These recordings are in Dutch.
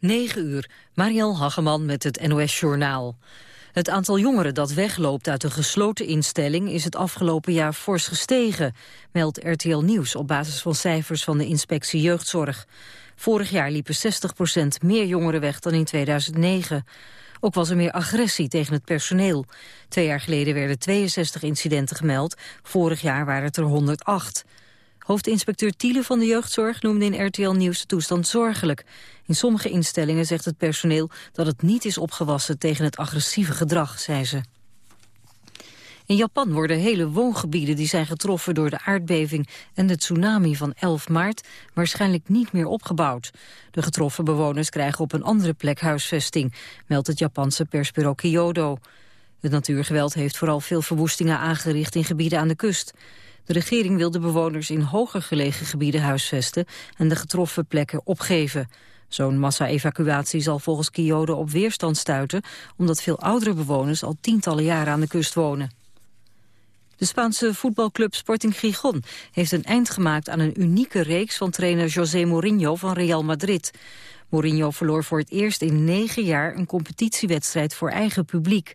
9 uur, Mariel Hageman met het NOS Journaal. Het aantal jongeren dat wegloopt uit een gesloten instelling is het afgelopen jaar fors gestegen, meldt RTL Nieuws op basis van cijfers van de inspectie jeugdzorg. Vorig jaar liepen 60% meer jongeren weg dan in 2009. Ook was er meer agressie tegen het personeel. Twee jaar geleden werden 62 incidenten gemeld, vorig jaar waren het er 108. Hoofdinspecteur Tiele van de jeugdzorg noemde in RTL Nieuws de toestand zorgelijk. In sommige instellingen zegt het personeel dat het niet is opgewassen tegen het agressieve gedrag, zei ze. In Japan worden hele woongebieden die zijn getroffen door de aardbeving en de tsunami van 11 maart waarschijnlijk niet meer opgebouwd. De getroffen bewoners krijgen op een andere plek huisvesting, meldt het Japanse persbureau Kyodo. Het natuurgeweld heeft vooral veel verwoestingen aangericht in gebieden aan de kust. De regering wil de bewoners in hoger gelegen gebieden huisvesten en de getroffen plekken opgeven. Zo'n massa-evacuatie zal volgens Kyoto op weerstand stuiten... omdat veel oudere bewoners al tientallen jaren aan de kust wonen. De Spaanse voetbalclub Sporting Gijon heeft een eind gemaakt aan een unieke reeks van trainer José Mourinho van Real Madrid. Mourinho verloor voor het eerst in negen jaar een competitiewedstrijd voor eigen publiek.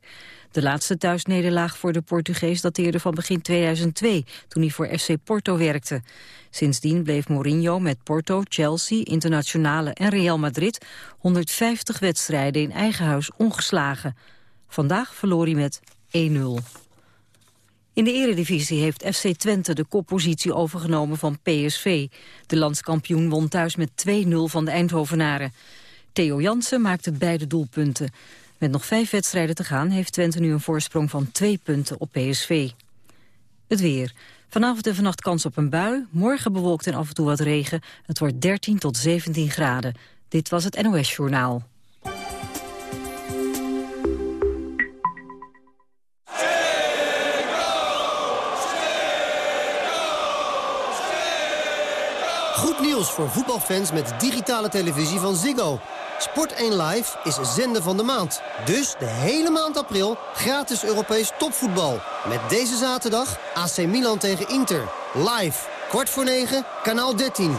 De laatste thuisnederlaag voor de Portugees dateerde van begin 2002, toen hij voor FC Porto werkte. Sindsdien bleef Mourinho met Porto, Chelsea, Internationale en Real Madrid 150 wedstrijden in eigen huis ongeslagen. Vandaag verloor hij met 1-0. In de eredivisie heeft FC Twente de koppositie overgenomen van PSV. De landskampioen won thuis met 2-0 van de Eindhovenaren. Theo Jansen maakte beide doelpunten. Met nog vijf wedstrijden te gaan heeft Twente nu een voorsprong van twee punten op PSV. Het weer. Vanavond en vannacht kans op een bui. Morgen bewolkt en af en toe wat regen. Het wordt 13 tot 17 graden. Dit was het NOS Journaal. Voor voetbalfans met digitale televisie van Ziggo. Sport 1 Live is zender van de maand. Dus de hele maand april gratis Europees topvoetbal. Met deze zaterdag AC Milan tegen Inter. Live, kwart voor 9, kanaal 13.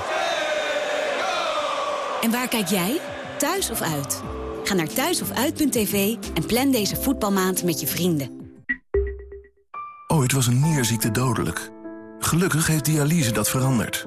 En waar kijk jij? Thuis of uit? Ga naar thuisofuit.tv en plan deze voetbalmaand met je vrienden. Ooit was een nierziekte dodelijk. Gelukkig heeft dialyse dat veranderd.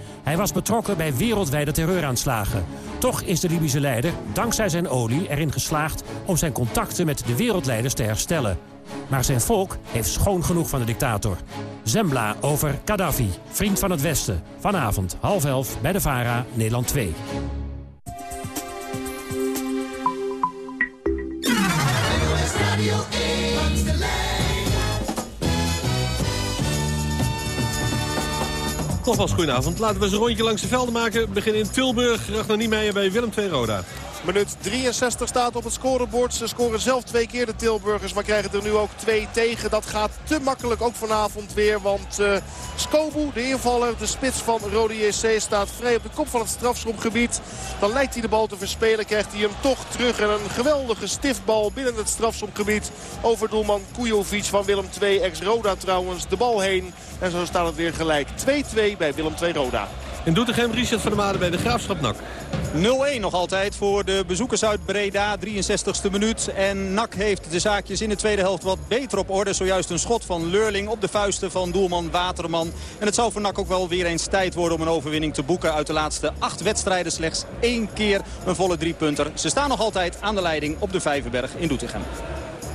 Hij was betrokken bij wereldwijde terreuraanslagen. Toch is de Libische leider, dankzij zijn olie, erin geslaagd... om zijn contacten met de wereldleiders te herstellen. Maar zijn volk heeft schoon genoeg van de dictator. Zembla over Gaddafi, vriend van het Westen. Vanavond, half elf, bij de VARA, Nederland 2. Nogmaals, goedenavond. Laten we eens een rondje langs de velden maken. We beginnen in Tilburg. Ragnar Niemeyer bij Willem II Roda. Minuut 63 staat op het scorebord. Ze scoren zelf twee keer de Tilburgers, maar krijgen er nu ook twee tegen. Dat gaat te makkelijk ook vanavond weer, want uh, Skobu, de invaller, de spits van Rode JC, staat vrij op de kop van het strafschopgebied. Dan lijkt hij de bal te verspelen, krijgt hij hem toch terug. En een geweldige stiftbal binnen het strafschopgebied over doelman Kujovic van Willem II, ex-Roda trouwens, de bal heen. En zo staat het weer gelijk. 2-2 bij Willem II Roda. In Doetinchem, Richard van der Made bij de Graafschap NAC. 0-1 nog altijd voor de bezoekers uit Breda. 63ste minuut. En NAC heeft de zaakjes in de tweede helft wat beter op orde. Zojuist een schot van Leurling op de vuisten van doelman Waterman. En het zou voor NAC ook wel weer eens tijd worden om een overwinning te boeken. Uit de laatste acht wedstrijden slechts één keer een volle driepunter. Ze staan nog altijd aan de leiding op de Vijverberg in Doetinchem.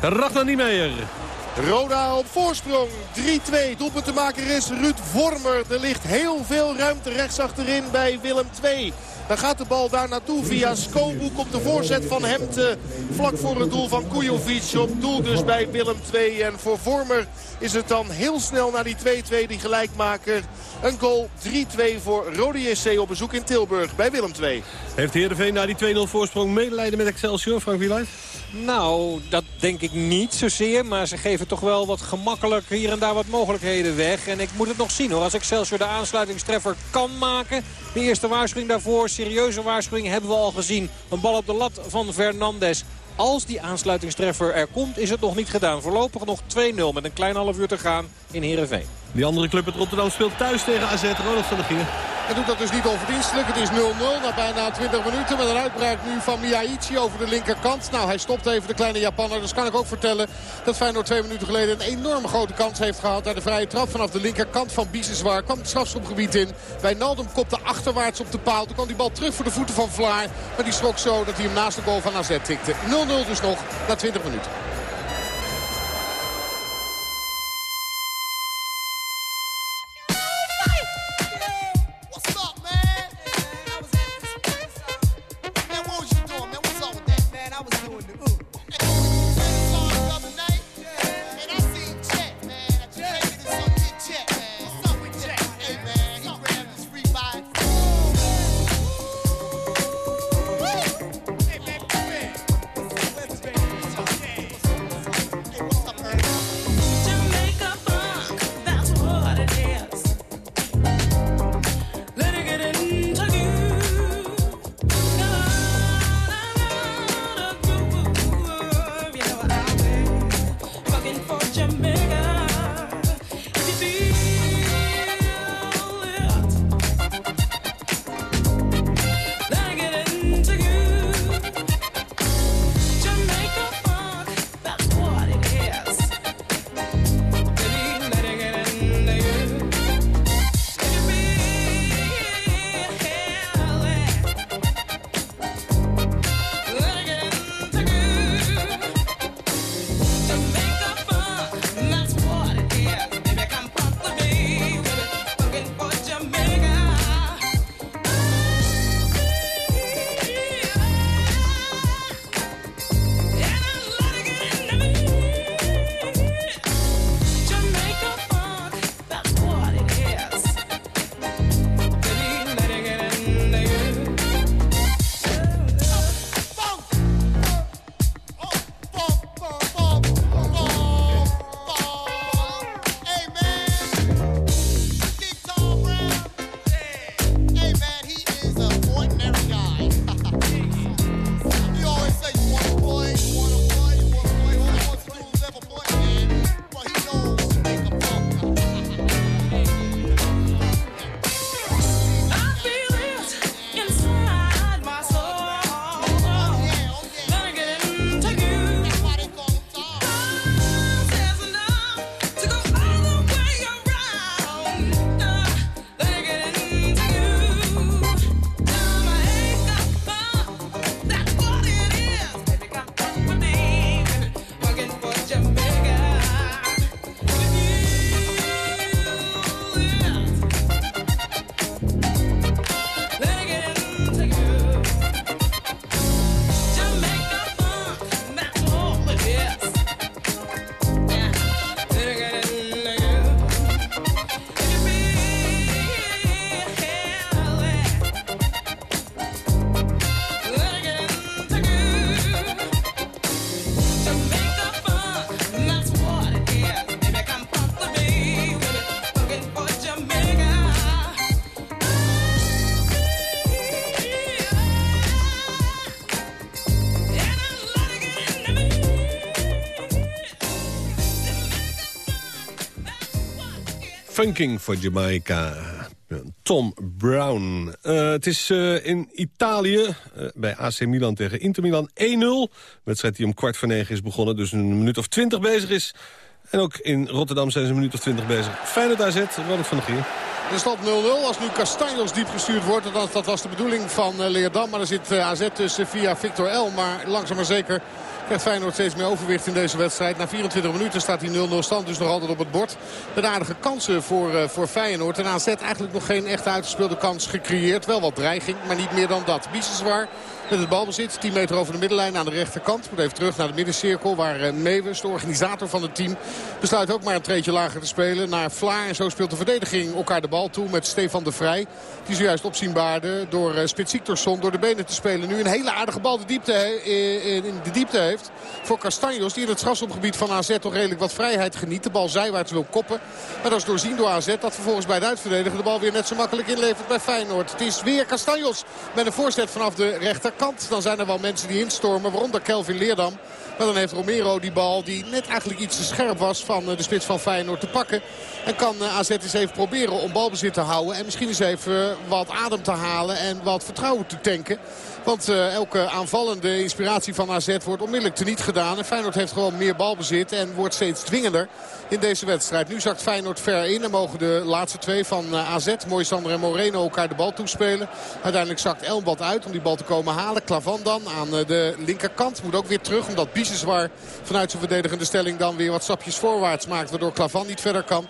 Ragnar Niemeyer. Roda op voorsprong. 3-2. Doelpuntenmaker is Ruud Vormer. Er ligt heel veel ruimte rechtsachterin bij Willem II. Dan gaat de bal daar naartoe via Skobu. Komt de voorzet van Hemte vlak voor het doel van Kujovic. Op doel dus bij Willem II. En voor Vormer is het dan heel snel naar die 2-2 die gelijkmaker. Een goal 3-2 voor Rode JC op bezoek in Tilburg bij Willem II. Heeft Heerenveen na die 2-0 voorsprong medelijden met Excelsior, Frank Wieluid? Nou, dat denk ik niet zozeer. Maar ze geven toch wel wat gemakkelijk hier en daar wat mogelijkheden weg. En ik moet het nog zien hoor. Als Excelsior de aansluitingstreffer kan maken. De eerste waarschuwing daarvoor, serieuze waarschuwing, hebben we al gezien. Een bal op de lat van Fernandes. Als die aansluitingstreffer er komt, is het nog niet gedaan. Voorlopig nog 2-0 met een klein half uur te gaan in Heerenveen. Die andere club uit Rotterdam speelt thuis tegen AZ. Ronald van der Gier. Hij doet dat dus niet onverdienstelijk. Het is 0-0 na bijna 20 minuten. Met een uitbraak nu van Miyaichi over de linkerkant. Nou, hij stopt even de kleine Japanner. Dus kan ik ook vertellen dat Feyenoord twee minuten geleden... een enorme grote kans heeft gehad. Naar de vrije trap vanaf de linkerkant van Biseswar. Kwam het strafschopgebied in. Bij Naldum kopte achterwaarts op de paal. Toen kwam die bal terug voor de voeten van Vlaar. Maar die schrok zo dat hij hem naast de goal van AZ tikte. 0-0 dus nog na 20 minuten. Funking voor Jamaica. Tom Brown. Uh, het is uh, in Italië uh, bij AC Milan tegen Inter Milan 1-0. wedstrijd die om kwart voor negen is begonnen, dus een minuut of twintig bezig is. En ook in Rotterdam zijn ze een minuut of twintig bezig. Feyenoord AZ, Ronald van der Gier. De stand 0-0 als nu Castanjos diep gestuurd wordt. Dat, was de bedoeling van Leerdam. Maar er zit AZ tussen via Victor L. Maar langzaam maar zeker Krijgt Feyenoord steeds meer overwicht in deze wedstrijd. Na 24 minuten staat die 0-0 stand dus nog altijd op het bord. Met aardige kansen voor, uh, voor Feyenoord. En AZ eigenlijk nog geen echt uitgespeelde kans gecreëerd. Wel wat dreiging, maar niet meer dan dat. Biesenswaar met het balbezit. 10 meter over de middenlijn aan de rechterkant. Moet even terug naar de middencirkel waar uh, Meeuwis, de organisator van het team... besluit ook maar een treetje lager te spelen naar Vlaar. En zo speelt de verdediging elkaar de bal toe met Stefan de Vrij. Die zojuist opzienbaarde door uh, Spits Siktorsson door de benen te spelen. Nu een hele aardige bal de diepte in de diepte heeft voor Castanjos. Die in het strafschopgebied van AZ toch redelijk wat vrijheid geniet. De bal zijwaarts wil koppen. Maar dat is doorzien door AZ. Dat vervolgens bij de uitverdediger de bal weer net zo makkelijk inlevert bij Feyenoord. Het is weer Castanjos met een voorzet vanaf de rechterkant. Dan zijn er wel mensen die instormen. Waaronder Kelvin Leerdam. Maar dan heeft Romero die bal die net eigenlijk iets te scherp was van eh, de spits van Feyenoord te pakken. En kan eh, AZ eens even proberen om balbezit te houden. En misschien eens even wat adem te halen en wat vertrouwen te tanken. Want uh, elke aanvallende inspiratie van AZ wordt onmiddellijk teniet gedaan. En Feyenoord heeft gewoon meer balbezit en wordt steeds dwingender in deze wedstrijd. Nu zakt Feyenoord ver in en mogen de laatste twee van uh, AZ, Moisander en Moreno, elkaar de bal toespelen. Uiteindelijk zakt Elmbad uit om die bal te komen halen. Klavan dan aan uh, de linkerkant moet ook weer terug. Omdat Biseswar vanuit zijn verdedigende stelling dan weer wat stapjes voorwaarts maakt. Waardoor Klavan niet verder kan.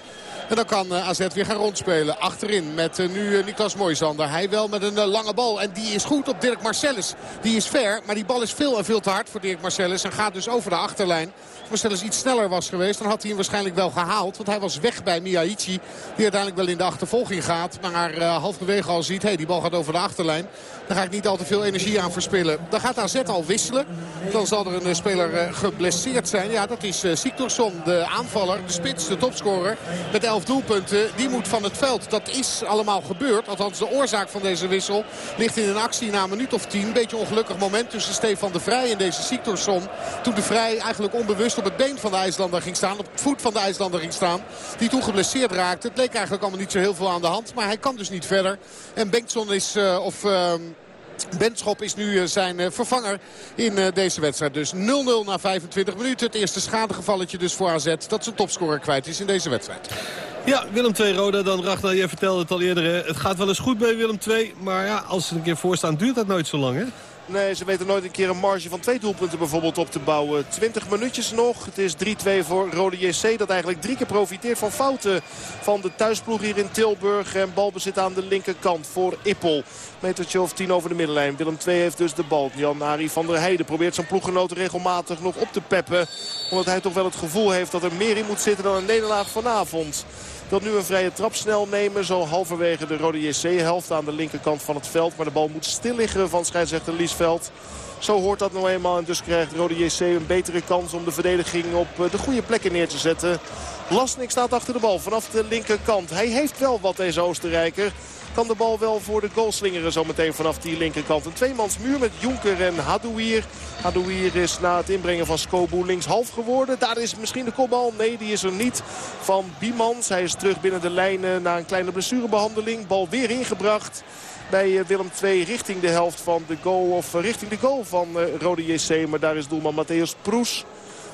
En dan kan eh, AZ weer gaan rondspelen. Achterin met eh, nu eh, Niklas Moisander. Hij wel met een lange bal. En die is goed op Dirk Marcellus. Die is ver, maar die bal is veel en veel te hard voor Dirk Marcellus. En gaat dus over de achterlijn. Als Marcellus iets sneller was geweest, dan had hij hem waarschijnlijk wel gehaald. Want hij was weg bij Miyaichi. Die uiteindelijk wel in de achtervolging gaat. Maar uh, halverwege al ziet, hey, die bal gaat over de achterlijn. Daar ga ik niet al te veel energie aan verspillen. Dan gaat AZ al wisselen. Dan zal er een speler geblesseerd zijn. Ja, dat is Siktorsson, de aanvaller, de spits, de topscorer. Met 11 doelpunten. Die moet van het veld. Dat is allemaal gebeurd. Althans, de oorzaak van deze wissel ligt in een actie na een minuut of tien. Beetje ongelukkig moment tussen Stefan de Vrij en deze Siktorsson. Toen de Vrij eigenlijk onbewust op het been van de IJslander ging staan. Op het voet van de IJslander ging staan. Die toen geblesseerd raakte. Het leek eigenlijk allemaal niet zo heel veel aan de hand. Maar hij kan dus niet verder. En Bengtson is... Uh, of... Uh, Benschop is nu eh, zijn eh, vervanger in eh, deze wedstrijd. Dus 0-0 na 25 minuten. Het eerste schadegevalletje dus voor AZ. Dat zijn topscorer kwijt is in deze wedstrijd. Ja, Willem 2 Roda. Dan Ragnar, je vertelde het al eerder. Het gaat wel eens goed bij Willem 2. Maar ja, als ze een keer voorstaan duurt dat nooit zo lang hè? Nee, ze weten nooit een keer een marge van twee doelpunten bijvoorbeeld op te bouwen. 20 minuutjes nog. Het is 3-2 voor Rode JC. Dat eigenlijk drie keer profiteert van fouten van de thuisploeg hier in Tilburg. En balbezit aan de linkerkant voor Ippel. Metertje of 10 over de middenlijn. Willem 2 heeft dus de bal. Jan-Ari van der Heijden probeert zijn ploeggenoten regelmatig nog op te peppen. Omdat hij toch wel het gevoel heeft dat er meer in moet zitten dan een nederlaag vanavond. Wil nu een vrije trap snel nemen. Zo halverwege de Rode JC-helft aan de linkerkant van het veld. Maar de bal moet stil liggen van scheidsrechter Liesveld. Zo hoort dat nou eenmaal. En dus krijgt Rode JC een betere kans om de verdediging op eh, de goede plekken neer te zetten. Lasnik staat achter de bal vanaf de linkerkant. Hij heeft wel wat deze Oostenrijker kan de bal wel voor de goal slingeren zometeen vanaf die linkerkant. Een tweemansmuur met Jonker en Hadouier. Hadouier is na het inbrengen van Skobu linkshalf geworden. Daar is misschien de kopbal. Nee, die is er niet van Biemans. Hij is terug binnen de lijnen na een kleine blessurebehandeling. Bal weer ingebracht bij eh, Willem II richting de helft van de goal. Of eh, richting de goal van eh, Rode JC. Maar daar is doelman Matthäus Proes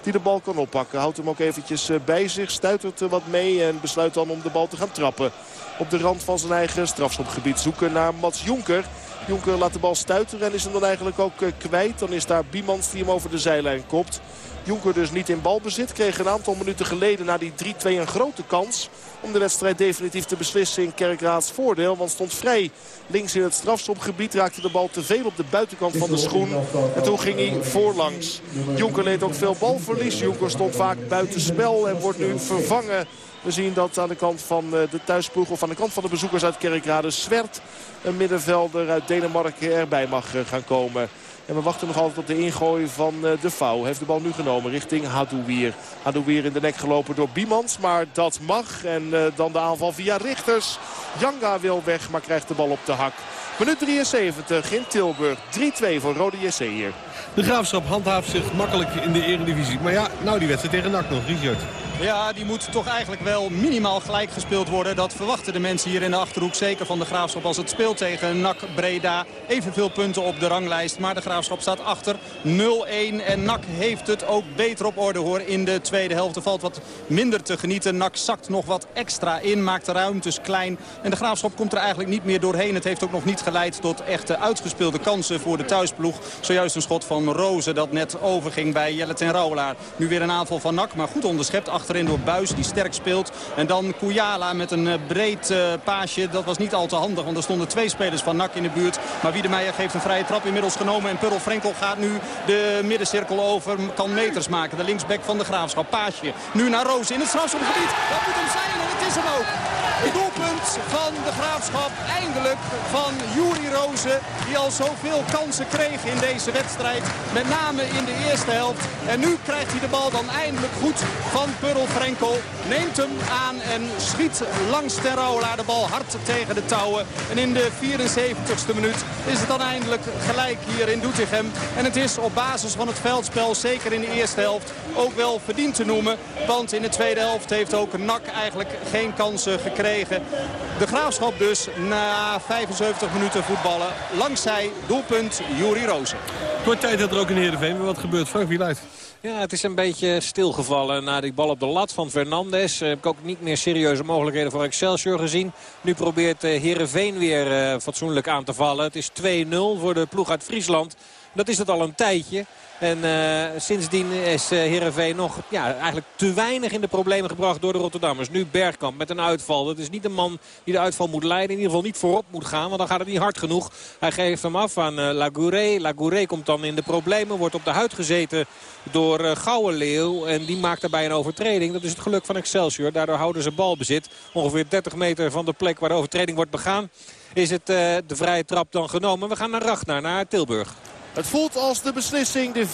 die de bal kan oppakken. Houdt hem ook eventjes bij zich, stuitert wat mee en besluit dan om de bal te gaan trappen op de rand van zijn eigen strafschopgebied. Zoeken naar Mats Jonker. Jonker laat de bal stuiteren en is hem dan eigenlijk ook eh, kwijt. Dan is daar Biemans die hem over de zijlijn kopt. Jonker dus niet in balbezit. Kreeg een aantal minuten geleden na die 3-2 een grote kans. Om de wedstrijd definitief te beslissen in Kerkraads voordeel. Want stond vrij links in het strafschopgebied. Raakte de bal te veel op de buitenkant van de schoen. En toen ging hij voorlangs. Jonker leed ook veel balverlies. Jonker stond vaak buitenspel en wordt nu vervangen we zien dat aan de kant van eh, de thuisploeg of aan de kant van de bezoekers uit Kerkrade Zwert een middenvelder uit Denemarken erbij mag eh, gaan komen. En we wachten nog altijd op de ingooi van eh, de Vouw. Heeft de bal nu genomen richting Hadouier. Hadouier in de nek gelopen door Biemans. Maar dat mag. En dan de aanval via Richters. Janga wil weg, maar krijgt de bal op de hak. Minuut 73 in Tilburg. 3-2 voor Rode JC hier. De Graafschap handhaaft zich makkelijk in de eredivisie. Maar ja, nou die wedstrijd tegen NAC nog, Richard. Ja, die moet toch eigenlijk wel minimaal gelijk gespeeld worden. Dat verwachten de mensen hier in de Achterhoek. Zeker van de Graafschap als het speelt tegen NAC Breda. Evenveel punten op de ranglijst. Maar de Graafschap staat achter 0-1. En NAC heeft het ook beter op orde hoor. In de tweede helft er valt wat minder te genieten. NAC zakt nog wat extra in. Maakt de ruimtes klein. En de Graafschap komt er eigenlijk niet meer doorheen. Het heeft ook nog niet geleid tot echte uitgespeelde kansen voor de thuisploeg. Zojuist een schot van Rozen dat net overging bij Jelle ten Rouwelaar. Nu weer een aanval van NAC. Maar goed onderschept achterin door Buis die sterk speelt. En dan Kouyala met een eh, breed uh, paasje. Dat was niet al te handig. Want er stonden twee spelers van NAC in de buurt. Maar Wiedemeijer geeft een vrije trap inmiddels genomen. En Purl Frenkel gaat nu de middencirkel over. Kan meters maken. De linksback van de Graafschap. Paasje. Nu naar Roos in het strafschopgebied. Dat moet hem zijn en het is hem ook. Het doelpunt van de Graafschap. Eindelijk van Juri Rozen. Die al zoveel kansen kreeg in deze wedstrijd. Met name in de eerste helft. En nu krijgt hij de bal dan eindelijk goed van Purl Frenkel. Neemt hem aan en schiet langs Ten Rouwelaar de bal hard tegen de touwen. En in de 74ste minuut is het dan eindelijk gelijk hier in Doetinchem. En het is op basis van het veldspel, zeker in de eerste helft, ook wel verdiend te noemen. Want in de tweede helft heeft ook NAC eigenlijk geen kansen gekregen. De Graafschap dus na 75 minuten voetballen. Langzij doelpunt Juri Rozen. Kort tijd dat er ook in Heerenveen wat gebeurt. Frank, wie leidt? Ja, het is een beetje stilgevallen na die bal op de lat van Fernandes. Heb ik ook niet meer serieuze mogelijkheden voor Excelsior gezien. Nu probeert Heerenveen weer fatsoenlijk aan te vallen. Het is 2-0 voor de ploeg uit Friesland. Dat is het al een tijdje. En uh, sindsdien is uh, Heerenveen nog ja, eigenlijk te weinig in de problemen gebracht door de Rotterdammers. Nu Bergkamp met een uitval. Dat is niet een man die de uitval moet leiden. In ieder geval niet voorop moet gaan, want dan gaat het niet hard genoeg. Hij geeft hem af aan uh, Lagouré. Lagouré komt dan in de problemen. Wordt op de huid gezeten door uh, Gouwenleeuw. En die maakt daarbij een overtreding. Dat is het geluk van Excelsior. Daardoor houden ze balbezit. Ongeveer 30 meter van de plek waar de overtreding wordt begaan. Is het de vrije trap dan genomen. We gaan naar Ragnar, naar Tilburg. Het voelt als de beslissing, de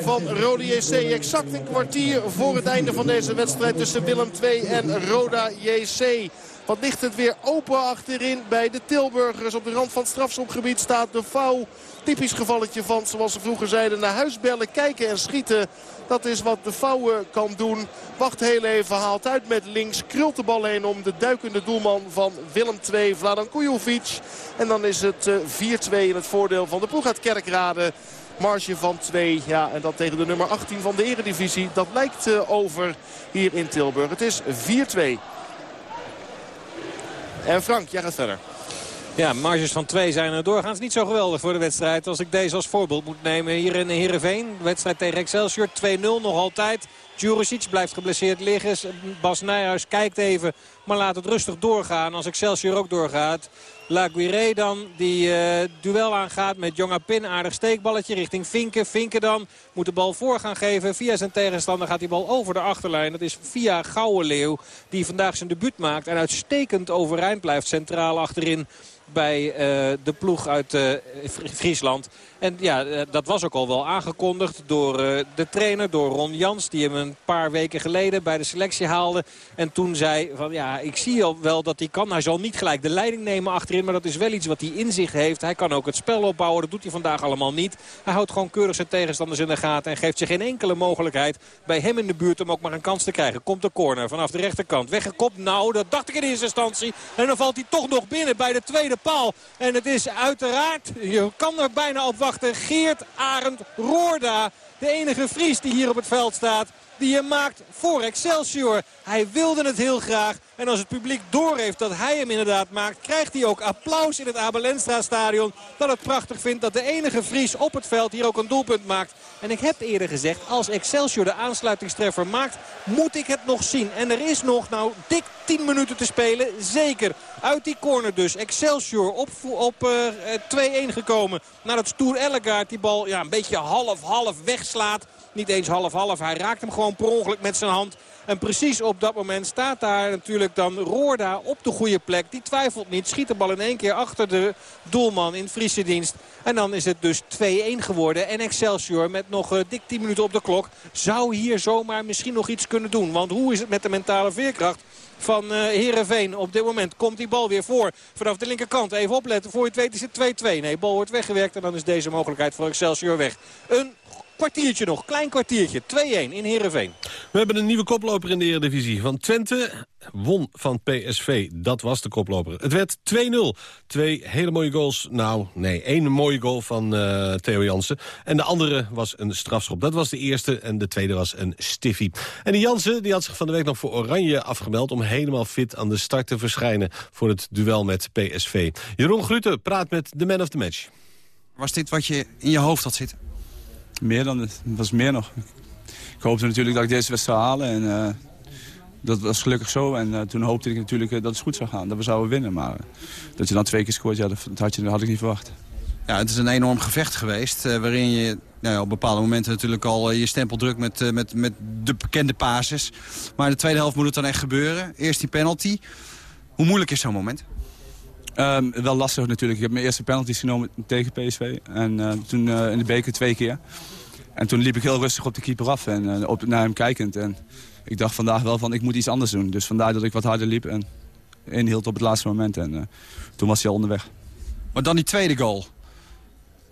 4-2 van Roda JC. Exact een kwartier voor het einde van deze wedstrijd tussen Willem II en Roda JC. Wat ligt het weer open achterin bij de Tilburgers. Op de rand van het strafschopgebied staat de vouw. Typisch gevalletje van, zoals ze vroeger zeiden, naar huis bellen, kijken en schieten. Dat is wat de vouwen kan doen. Wacht heel even, haalt uit met links. Krult de bal heen om de duikende doelman van Willem II, Vladan Kujovic. En dan is het 4-2 in het voordeel van de ploeg uit Kerkrade. Marge van 2. Ja, en dat tegen de nummer 18 van de eredivisie. Dat lijkt over hier in Tilburg. Het is 4-2. En Frank, jij gaat verder. Ja, marges van 2 zijn er doorgaans niet zo geweldig voor de wedstrijd. Als ik deze als voorbeeld moet nemen hier in Heerenveen. Wedstrijd tegen Excelsior, 2-0 nog altijd. Juricic blijft geblesseerd liggen. Bas Nijhuis kijkt even, maar laat het rustig doorgaan. Als Excelsior ook doorgaat. Laguirre dan die uh, duel aangaat met Jonga Pin. Aardig steekballetje richting Vinken. Vinken dan moet de bal voor gaan geven. Via zijn tegenstander gaat die bal over de achterlijn. Dat is via Gouwenleeuw die vandaag zijn debuut maakt. En uitstekend overeind blijft centraal achterin bij uh, de ploeg uit uh, Friesland. En ja, uh, dat was ook al wel aangekondigd door de trainer, door Ron Jans. Die hem een paar weken geleden bij de selectie haalde. En toen zei van ja, ik zie al wel dat hij kan. Hij zal niet gelijk de leiding nemen achterin. Maar dat is wel iets wat hij in zich heeft. Hij kan ook het spel opbouwen. Dat doet hij vandaag allemaal niet. Hij houdt gewoon keurig zijn tegenstanders in de gaten. En geeft zich geen enkele mogelijkheid bij hem in de buurt om ook maar een kans te krijgen. Komt de corner vanaf de rechterkant. Weggekopt. Nou, dat dacht ik in eerste instantie. En dan valt hij toch nog binnen bij de tweede paal. En het is uiteraard, je kan er bijna op wachten, Geert Arend Roorda. De enige Fries die hier op het veld staat. Die je maakt voor Excelsior. Hij wilde het heel graag. En als het publiek doorheeft dat hij hem inderdaad maakt... krijgt hij ook applaus in het Abelenstra stadion. Dat het prachtig vindt dat de enige Fries op het veld hier ook een doelpunt maakt. En ik heb eerder gezegd, als Excelsior de aansluitingstreffer maakt... moet ik het nog zien. En er is nog nou dik 10 minuten te spelen. Zeker. Uit die corner dus. Excelsior op, op uh, 2-1 gekomen. Naar het Stoer Ellegaard. Die bal ja, een beetje half-half wegslaat. Niet eens half-half. Hij raakt hem gewoon per ongeluk met zijn hand. En precies op dat moment staat daar natuurlijk dan Roorda op de goede plek. Die twijfelt niet. Schiet de bal in één keer achter de doelman in Friese dienst. En dan is het dus 2-1 geworden. En Excelsior met nog uh, dik 10 minuten op de klok zou hier zomaar misschien nog iets kunnen doen. Want hoe is het met de mentale veerkracht? van uh, Heerenveen. Op dit moment komt die bal weer voor vanaf de linkerkant. Even opletten, voor je het weet is het 2-2. Nee, bal wordt weggewerkt en dan is deze mogelijkheid voor Excelsior weg. Een kwartiertje nog, klein kwartiertje. 2-1 in Heerenveen. We hebben een nieuwe koploper in de Eredivisie. Van Twente won van PSV. Dat was de koploper. Het werd 2-0. Twee hele mooie goals. Nou, nee, één mooie goal van uh, Theo Jansen. En de andere was een strafschop. Dat was de eerste en de tweede was een stiffie. En die Jansen die had zich van de week nog voor Oranje afgemeld... om helemaal fit aan de start te verschijnen voor het duel met PSV. Jeroen Grute praat met de man of the match. Was dit wat je in je hoofd had zitten? Meer dan was meer nog. Ik hoopte natuurlijk dat ik deze wedstrijd zou halen. En, uh, dat was gelukkig zo. En uh, toen hoopte ik natuurlijk uh, dat het goed zou gaan. Dat we zouden winnen. Maar dat je dan twee keer scoort, ja, dat, had, je, had ik niet verwacht. Ja, het is een enorm gevecht geweest. waarin je nou ja, op bepaalde momenten natuurlijk al je stempel drukt met, met, met de bekende pases. Maar in de tweede helft moet het dan echt gebeuren. Eerst die penalty. Hoe moeilijk is zo'n moment? Um, wel lastig natuurlijk. Ik heb mijn eerste penalties genomen tegen PSV. En uh, toen uh, in de beker twee keer. En toen liep ik heel rustig op de keeper af en uh, op, naar hem kijkend. En ik dacht vandaag wel van ik moet iets anders doen. Dus vandaar dat ik wat harder liep en inhield op het laatste moment. En toen was hij al onderweg. Maar dan die tweede goal.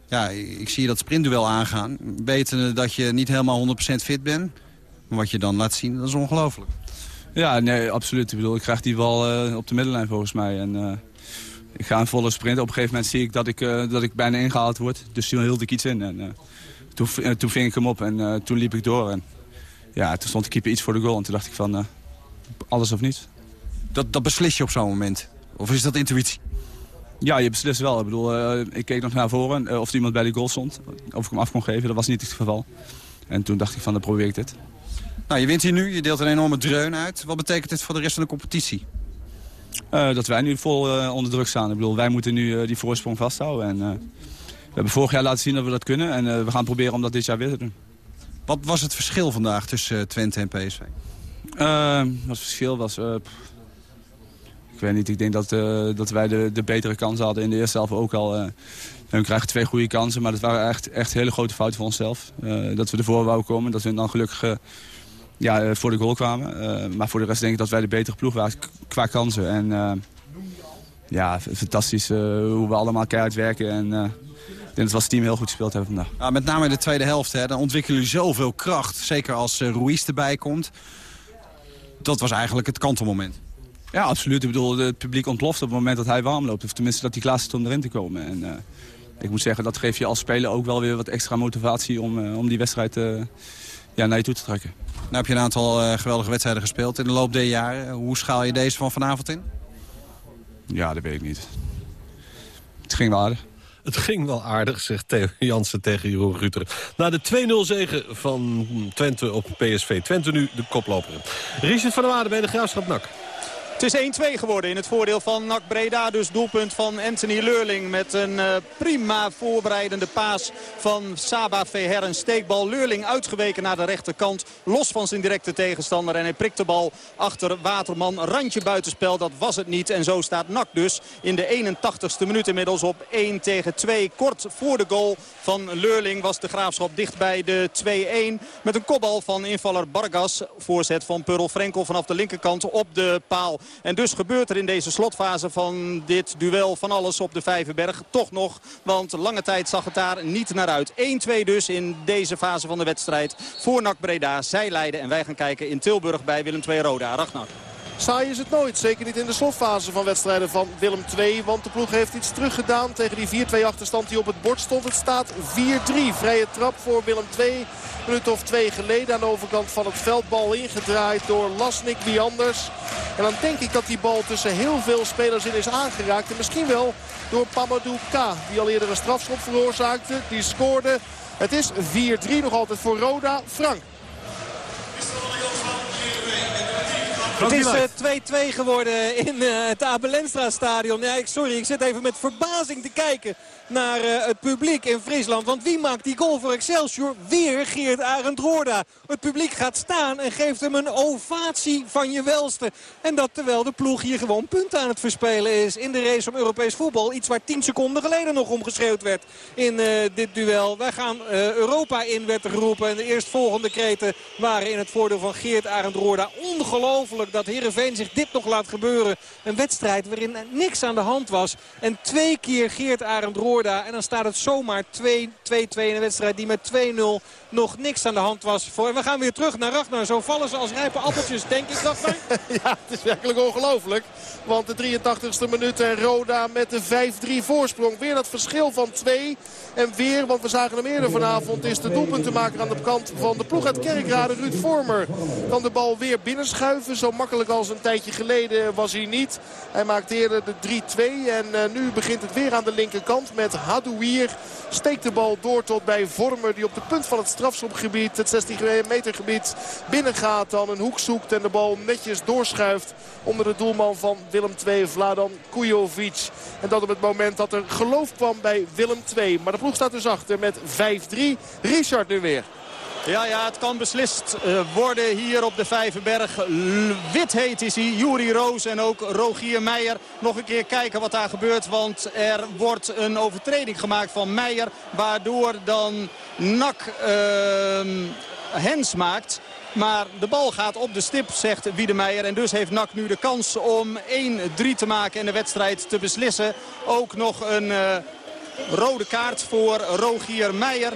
Ja, ik zie je dat sprintduel aangaan. Weten dat je niet helemaal 100% fit bent. Maar wat je dan laat zien, dat is ongelooflijk. Ja, nee, absoluut. Ik bedoel, ik krijg die bal op de middenlijn volgens mij. En ik ga een volle sprint. Op een gegeven moment zie ik dat ik, uh, dat ik bijna ingehaald word. Dus toen hield ik iets in. En, uh, toen, uh, toen ving ik hem op en toen liep ik door. En, ja, toen stond de keeper iets voor de goal. En toen dacht ik van alles of niets. Dat, dat beslis je op zo'n moment? Of is dat intuïtie? Ja, je beslist wel. Ik bedoel, ik keek nog naar voren of er iemand bij de goal stond. Of ik hem af kon geven. Dat was niet het geval. En toen dacht ik van, dan probeer ik dit. Nou, je wint hier nu. Je deelt een enorme dreun uit. Wat betekent dit voor de rest van de competitie? Uh, dat wij nu vol uh, onder druk staan. Ik bedoel, wij moeten nu uh, die voorsprong vasthouden. En, we hebben vorig jaar laten zien dat we dat kunnen. En we gaan proberen om dat dit jaar weer te doen. Wat was het verschil vandaag tussen Twente en PSV? het verschil was... ik weet niet, ik denk dat, dat wij de, de betere kansen hadden in de eerste helft ook al. we krijgen twee goede kansen, maar dat waren echt, echt hele grote fouten voor onszelf. dat we ervoor wouden komen, dat we dan gelukkig ja, eh, voor de goal kwamen. Uh, maar voor de rest denk ik dat wij de betere ploeg waren qua kansen. En uh, ja, fantastisch hoe we allemaal keihard werken. En ik denk dat we als team heel goed gespeeld hebben vandaag. Ja, met name in de tweede helft, hè, dan ontwikkelen jullie zoveel kracht. Zeker als Ruiz erbij komt. Dat was eigenlijk het kantelmoment. Ja, absoluut. Ik bedoel, het publiek ontploft op het moment dat hij warm loopt. Of tenminste dat hij klaar om erin te komen. En, ik moet zeggen, dat geeft je als speler ook wel weer wat extra motivatie om, om die wedstrijd ja, naar je toe te trekken. Nou heb je een aantal uh, geweldige wedstrijden gespeeld in de loop der jaren. Hoe schaal je deze van vanavond in? Ja, dat weet ik niet. Het ging wel aardig. Het ging wel aardig, zegt Theo Jansen tegen Jeroen Ruter. Na de 2-0 zegen van Twente op PSV. Twente nu de koploper. Richard van der Waarde bij de Graafschap NAC. Het is 1-2 geworden in het voordeel van NAC Breda. Dus doelpunt van Anthony Leurling met een uh, prima voorbereidende paas van Saba Veher. Een steekbal. Leurling uitgeweken naar de rechterkant. Los van zijn directe tegenstander. En hij prikt de bal achter Waterman. Randje buitenspel, dat was het niet. En zo staat NAC dus in de 81ste minuut inmiddels op 1 tegen 2. Kort voor de goal van Leurling was de Graafschap dicht bij de 2-1. Met een kopbal van invaller Bargas. Voorzet van Purl Frenkel vanaf de linkerkant op de paal. En dus gebeurt er in deze slotfase van dit duel van alles op de Vijverberg toch nog. Want lange tijd zag het daar niet naar uit. 1-2 dus in deze fase van de wedstrijd voor NAC Breda. Zij leiden en wij gaan kijken in Tilburg bij Willem II Roda. Ragnar. Saai is het nooit. Zeker niet in de slotfase van wedstrijden van Willem II. Want de ploeg heeft iets teruggedaan tegen die 4-2 achterstand die op het bord stond. Het staat 4-3. Vrije trap voor Willem II. Minuut of twee geleden aan de overkant van het veldbal ingedraaid door Lasnik wie anders. En dan denk ik dat die bal tussen heel veel spelers in is aangeraakt. En misschien wel door Pamadou K. Die al eerder een strafschop veroorzaakte. Die scoorde. Het is 4-3 nog altijd voor Roda. Frank. Het is 2-2 uh, geworden in uh, het Abelenstra stadion. Ja, sorry, ik zit even met verbazing te kijken naar uh, het publiek in Friesland. Want wie maakt die goal voor Excelsior? Weer Geert Arend Roorda. Het publiek gaat staan en geeft hem een ovatie van je welste. En dat terwijl de ploeg hier gewoon punten aan het verspelen is in de race om Europees voetbal. Iets waar 10 seconden geleden nog om geschreeuwd werd in dit duel. Wij gaan Europa in, werd er geroepen. En de eerstvolgende kreten waren in het voordeel van Geert Arend Roorda. Ongelooflijk dat Heerenveen zich dit nog laat gebeuren. Een wedstrijd waarin niks aan de hand was. En twee keer Geert Arend Roorda. En dan staat het zomaar 2 2-2 in een wedstrijd die met 2-0 nog niks aan de hand was. Voor. En we gaan weer terug naar Ragnar. Zo vallen ze als rijpe appeltjes, denk ik, Ragnar. ja, het is werkelijk ongelooflijk. Want de 83ste minuut en Roda met de 5-3 voorsprong. Weer dat verschil van 2. En weer, want we zagen hem eerder vanavond, is de doelpuntenmaker aan de kant van de ploeg uit Kerkrade, Ruud Vormer. Kan de bal weer binnenschuiven. Zo makkelijk als een tijdje geleden was hij niet. Hij maakt eerder de 3-2 en uh, nu begint het weer aan de linkerkant met Hadouier. Steekt de bal door tot bij Vormer die op de punt van het strafschopgebied, het 16 meter gebied, binnengaat. Dan een hoek zoekt en de bal netjes doorschuift onder de doelman van Willem II, Vladan Kujovic. En dat op het moment dat er geloof kwam bij Willem II. Maar de ploeg staat dus achter met 5-3. Richard nu weer. Ja, ja, het kan beslist uh, worden hier op de Vijverberg. Wit heet is hij, Juri Roos en ook Rogier Meijer. Nog een keer kijken wat daar gebeurt, want er wordt een overtreding gemaakt van Meijer. Waardoor dan Nak uh, hens maakt. Maar de bal gaat op de stip, zegt Wiedemeijer. En dus heeft NAC nu de kans om 1-3 te maken en de wedstrijd te beslissen. Ook nog een uh, rode kaart voor Rogier Meijer.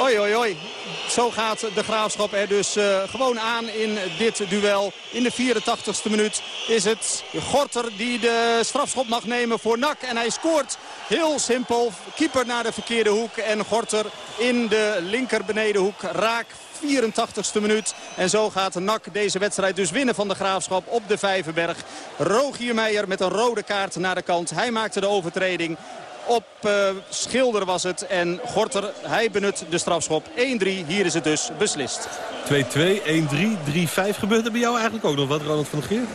Oi, oi, oi. Zo gaat de Graafschap er dus uh, gewoon aan in dit duel. In de 84ste minuut is het Gorter die de strafschop mag nemen voor NAC. En hij scoort heel simpel. Keeper naar de verkeerde hoek. En Gorter in de linker benedenhoek raak 84ste minuut. En zo gaat NAC deze wedstrijd dus winnen van de Graafschap op de Vijverberg. Rogier Meijer met een rode kaart naar de kant. Hij maakte de overtreding op uh, Schilder was het. En Gorter, hij benut de strafschop. 1-3, hier is het dus beslist. 2-2, 1-3, 3-5. Gebeurt er bij jou eigenlijk ook nog wat, Ronald van der Geer?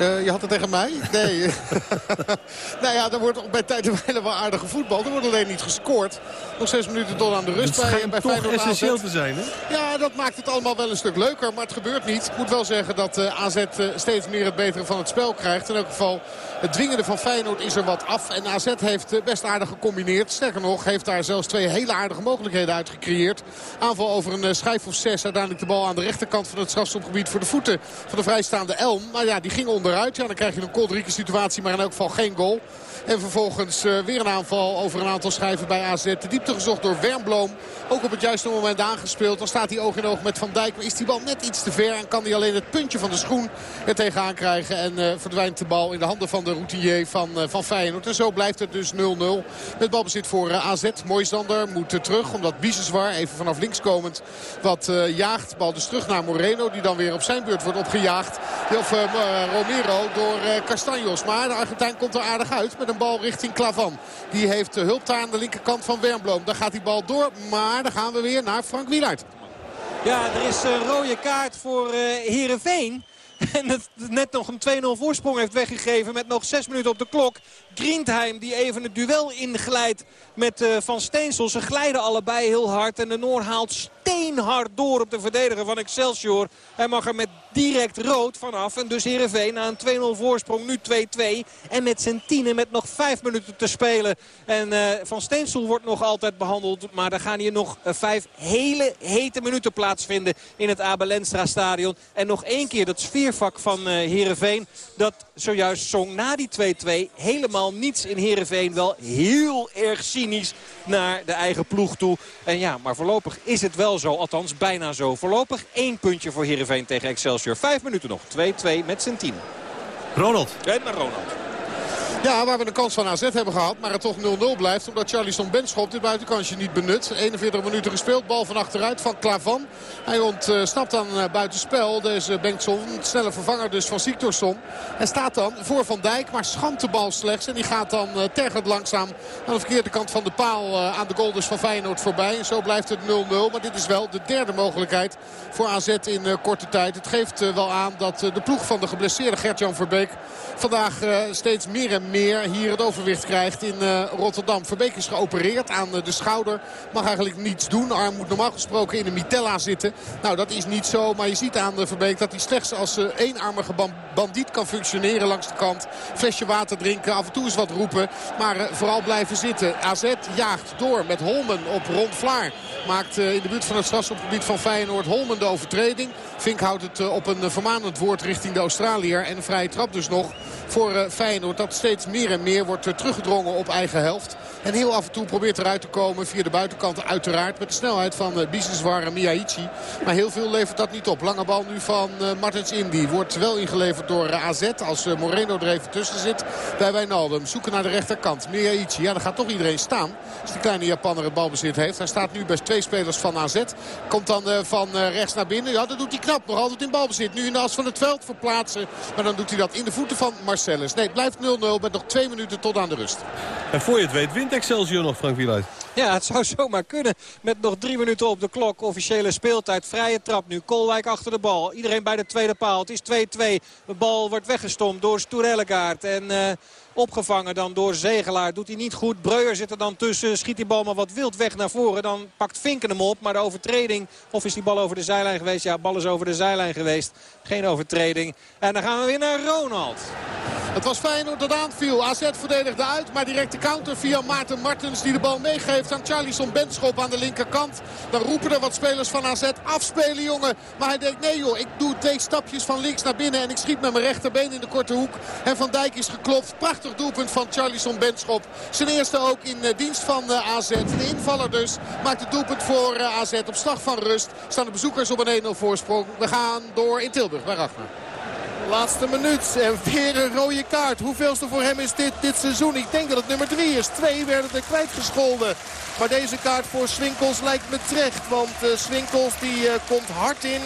Uh, je had het tegen mij? Nee. nou ja, er wordt bij tijd en wijle wel aardige voetbal. Er wordt alleen niet gescoord. Nog zes minuten tot aan de rust. Het bij, bij toch essentieel te zijn, hè? Ja, dat maakt het allemaal wel een stuk leuker. Maar het gebeurt niet. Ik moet wel zeggen dat uh, AZ uh, steeds meer het betere van het spel krijgt. In elk geval, het dwingende van Feyenoord is er wat af. En AZ heeft best aardig gecombineerd. Sterker nog, heeft daar zelfs twee hele aardige mogelijkheden uit gecreëerd. Aanval over een schijf of zes. Uiteindelijk de bal aan de rechterkant van het strafstopgebied voor de voeten van de vrijstaande Elm. Maar ja, die ging Ja, dan krijg je een kolderieke situatie, maar in elk geval geen goal. En vervolgens uh, weer een aanval over een aantal schijven bij AZ. De diepte gezocht door Wernbloem. Ook op het juiste moment aangespeeld. Dan staat hij oog in oog met Van Dijk. Maar is die bal net iets te ver. En kan hij alleen het puntje van de schoen er tegenaan krijgen. En uh, verdwijnt de bal in de handen van de routinier van, uh, van Feyenoord. En zo blijft het dus 0-0. Met balbezit voor AZ. Moisander moet terug. Omdat Biseswar even vanaf links komend wat jaagt. Bal dus terug naar Moreno. Die dan weer op zijn beurt wordt opgejaagd. Of door Castanjos. Maar de Argentijn komt er aardig uit met een bal richting Klavan. Die heeft hulp daar aan de linkerkant van Wernbloem. Daar gaat die bal door, maar dan gaan we weer naar Frank Wielaert. Ja, er is een rode kaart voor Heerenveen. En het net nog een 2-0 voorsprong heeft weggegeven met nog 6 minuten op de klok. Grindheim die even het duel inglijdt met uh, Van Steensel. Ze glijden allebei heel hard en de Noor haalt steenhard door op de verdediger van Excelsior. Hij mag er met direct rood vanaf. En dus Heerenveen na een 2-0 voorsprong nu 2-2. En met zijn tienen met nog 5 minuten te spelen. En uh, Van Steensel wordt nog altijd behandeld. Maar daar gaan hier nog uh, vijf hele hete minuten plaatsvinden in het Abelenstra stadion. En nog één keer dat sfeervak van uh, Heerenveen. Dat zojuist zong na die 2-2 helemaal niets in Heerenveen. Wel heel erg cynisch naar de eigen ploeg toe. En ja, maar voorlopig is het wel zo. Althans, bijna zo. Voorlopig één puntje voor Heerenveen tegen Excelsior. Vijf minuten nog. 2-2 met zijn team. Ronald. En naar Ronald. Ja, waar we een kans van AZ hebben gehad. Maar het toch 0-0 blijft. Omdat Charlison Benschop dit buitenkansje niet benut. 41 minuten gespeeld. Bal van achteruit van Klavan. Hij ontsnapt dan buitenspel. Deze Bengtson. Snelle vervanger dus van Siktorsson. Hij staat dan voor Van Dijk. Maar schampt de bal slechts. En die gaat dan tergend langzaam aan de verkeerde kant van de paal. Aan de goal dus van Feyenoord voorbij. En zo blijft het 0-0. Maar dit is wel de derde mogelijkheid voor AZ in korte tijd. Het geeft wel aan dat de ploeg van de geblesseerde Gert-Jan Verbeek vandaag steeds meer en meer hier het overwicht krijgt in uh, Rotterdam. Verbeek is geopereerd aan uh, de schouder. Mag eigenlijk niets doen. Arm moet normaal gesproken in de mitella zitten. Nou, dat is niet zo. Maar je ziet aan de Verbeek dat hij slechts als eenarmige bandiet kan functioneren langs de kant. Flesje water drinken, af en toe eens wat roepen. Maar vooral blijven zitten. AZ jaagt door met Holmen op Ron Vlaar. Maakt in de buurt van het strafschopgebied van Feyenoord Holmen de overtreding. Vink houdt het op een vermanend woord richting de Australiër. En een vrije trap dus nog voor Feyenoord. Dat steeds meer en meer wordt teruggedrongen op eigen helft. En heel af en toe probeert eruit te komen via de buitenkant uiteraard. Met de snelheid van uh, Biseswar en. Maar heel veel levert dat niet op. Lange bal nu van uh, Martens Indy. Wordt wel ingeleverd door uh, AZ. Als Moreno er even tussen zit bij Wijnaldum. Zoeken naar de rechterkant. Miyaichi. Ja, dan gaat toch iedereen staan. Als de kleine Japanner het balbezit heeft. Hij staat nu bij twee spelers van AZ. Komt dan van rechts naar binnen. Ja, dat doet hij knap. Nog altijd in balbezit. Nu in de as van het veld verplaatsen. Maar dan doet hij dat in de voeten van Marcellus. Nee, het blijft 0-0 met nog twee minuten tot aan de rust. En voor je het weet wint Excelsior nog, Frank Wieluid. Ja, het zou zomaar kunnen. Met nog drie minuten op de klok. Officiële speeltijd. Vrije trap nu. Kolwijk achter de bal. Iedereen bij de tweede paal. Het is 2-2. De bal wordt weggestompt door Stoerellegaard. En... Uh, Opgevangen dan door Zegelaar. Doet hij niet goed. Breuer zit er dan tussen. Schiet die bal maar wat wild weg naar voren. Dan pakt Vinken hem op. Maar de overtreding. Of is die bal over de zijlijn geweest? Ja, bal is over de zijlijn geweest. Geen overtreding. En dan gaan we weer naar Ronald. Het was Feyenoord dat aanviel. AZ verdedigde uit. Maar direct de counter via Maarten Martens. Die de bal meegeeft aan Charlison Benschop aan de linkerkant. Dan roepen er wat spelers van AZ. Afspelen jongen. Maar hij denkt nee joh. Ik doe twee stapjes van links naar binnen. En ik schiet met mijn rechterbeen in de korte hoek. En Van Dijk is geklopt. Prachtig doelpunt van Charlison Benschop. Zijn eerste ook in eh, dienst van eh, AZ. De invaller dus maakt het doelpunt voor eh, AZ. Op slag van rust staan de bezoekers op een 1-0 voorsprong. We gaan door in Tilburg bij. Laatste minuut en weer een rode kaart. Hoeveelste voor hem is dit dit seizoen? Ik denk dat het nummer 3 is. Twee werden er kwijtgescholden. Maar deze kaart voor Swinkels lijkt me terecht. Want uh, Swinkels die komt hard in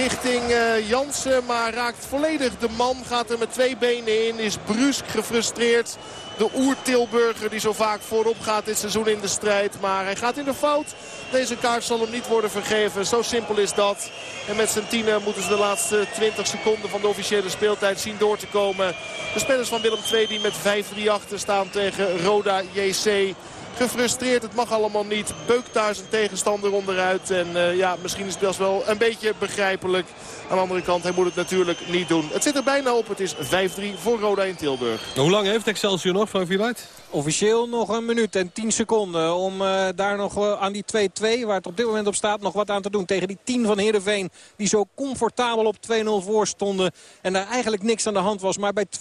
richting uh, Jansen. Maar raakt volledig de man. Gaat er met twee benen in. Is brusk gefrustreerd. De oer-Tilburger die zo vaak voorop gaat dit seizoen in de strijd. Maar hij gaat in de fout. Deze kaart zal hem niet worden vergeven. Zo simpel is dat. En met zijn tienen moeten ze de laatste 20 seconden van de officiële speeltijd zien door te komen. De spelers van Willem II die met 5-3 achter staan tegen Roda JC gefrustreerd. Het mag allemaal niet. Beukt daar zijn tegenstander onderuit. En uh, ja, misschien is het best wel een beetje begrijpelijk. Aan de andere kant, hij moet het natuurlijk niet doen. Het zit er bijna op. Het is 5-3 voor Roda in Tilburg. Hoe lang heeft Excelsior nog, Frank Wieluid? Officieel nog een minuut en 10 seconden om uh, daar nog uh, aan die 2-2, waar het op dit moment op staat, nog wat aan te doen. Tegen die 10 van Heerenveen, die zo comfortabel op 2-0 voor stonden. En daar eigenlijk niks aan de hand was. Maar bij 2-0,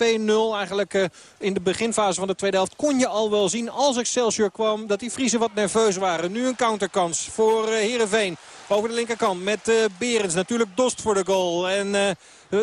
eigenlijk uh, in de beginfase van de tweede helft, kon je al wel zien als Excelsior kwam dat die Friesen wat nerveus waren. Nu een counterkans voor Heerenveen. Over de linkerkant met Berends. Natuurlijk Dost voor de goal. En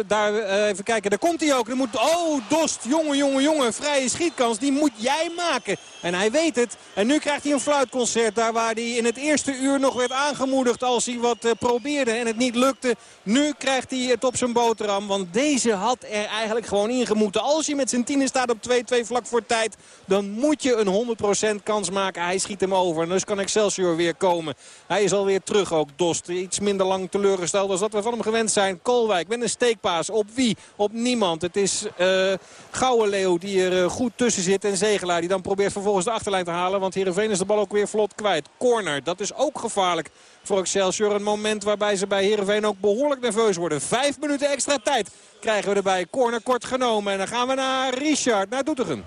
daar uh, even kijken. Daar komt hij ook. Er moet, oh, Dost. Jongen, jongen, jongen. Vrije schietkans. Die moet jij maken. En hij weet het. En nu krijgt hij een fluitconcert. Daar waar hij in het eerste uur nog werd aangemoedigd. Als hij wat probeerde en het niet lukte. Nu krijgt hij het op zijn boterham. Want deze had er eigenlijk gewoon ingemoeten. Als je met zijn tienen staat op 2-2 vlak voor tijd. Dan moet je een 100% kans maken. Hij schiet hem over. En dus kan Excelsior weer komen. Hij is alweer terug ook. Dost. Iets minder lang teleurgesteld als dat we van hem gewend zijn. Kolwijk met een steekpaas. Op wie? Op niemand. Het is uh, Gouwe Leeuw die er uh, goed tussen zit. En Zegelaar die dan probeert vervolgens de achterlijn te halen. Want Heerenveen is de bal ook weer vlot kwijt. Corner. Dat is ook gevaarlijk voor Excelsior. Een moment waarbij ze bij Heerenveen ook behoorlijk nerveus worden. Vijf minuten extra tijd krijgen we erbij. Corner kort genomen. En dan gaan we naar Richard, naar Doetinchem.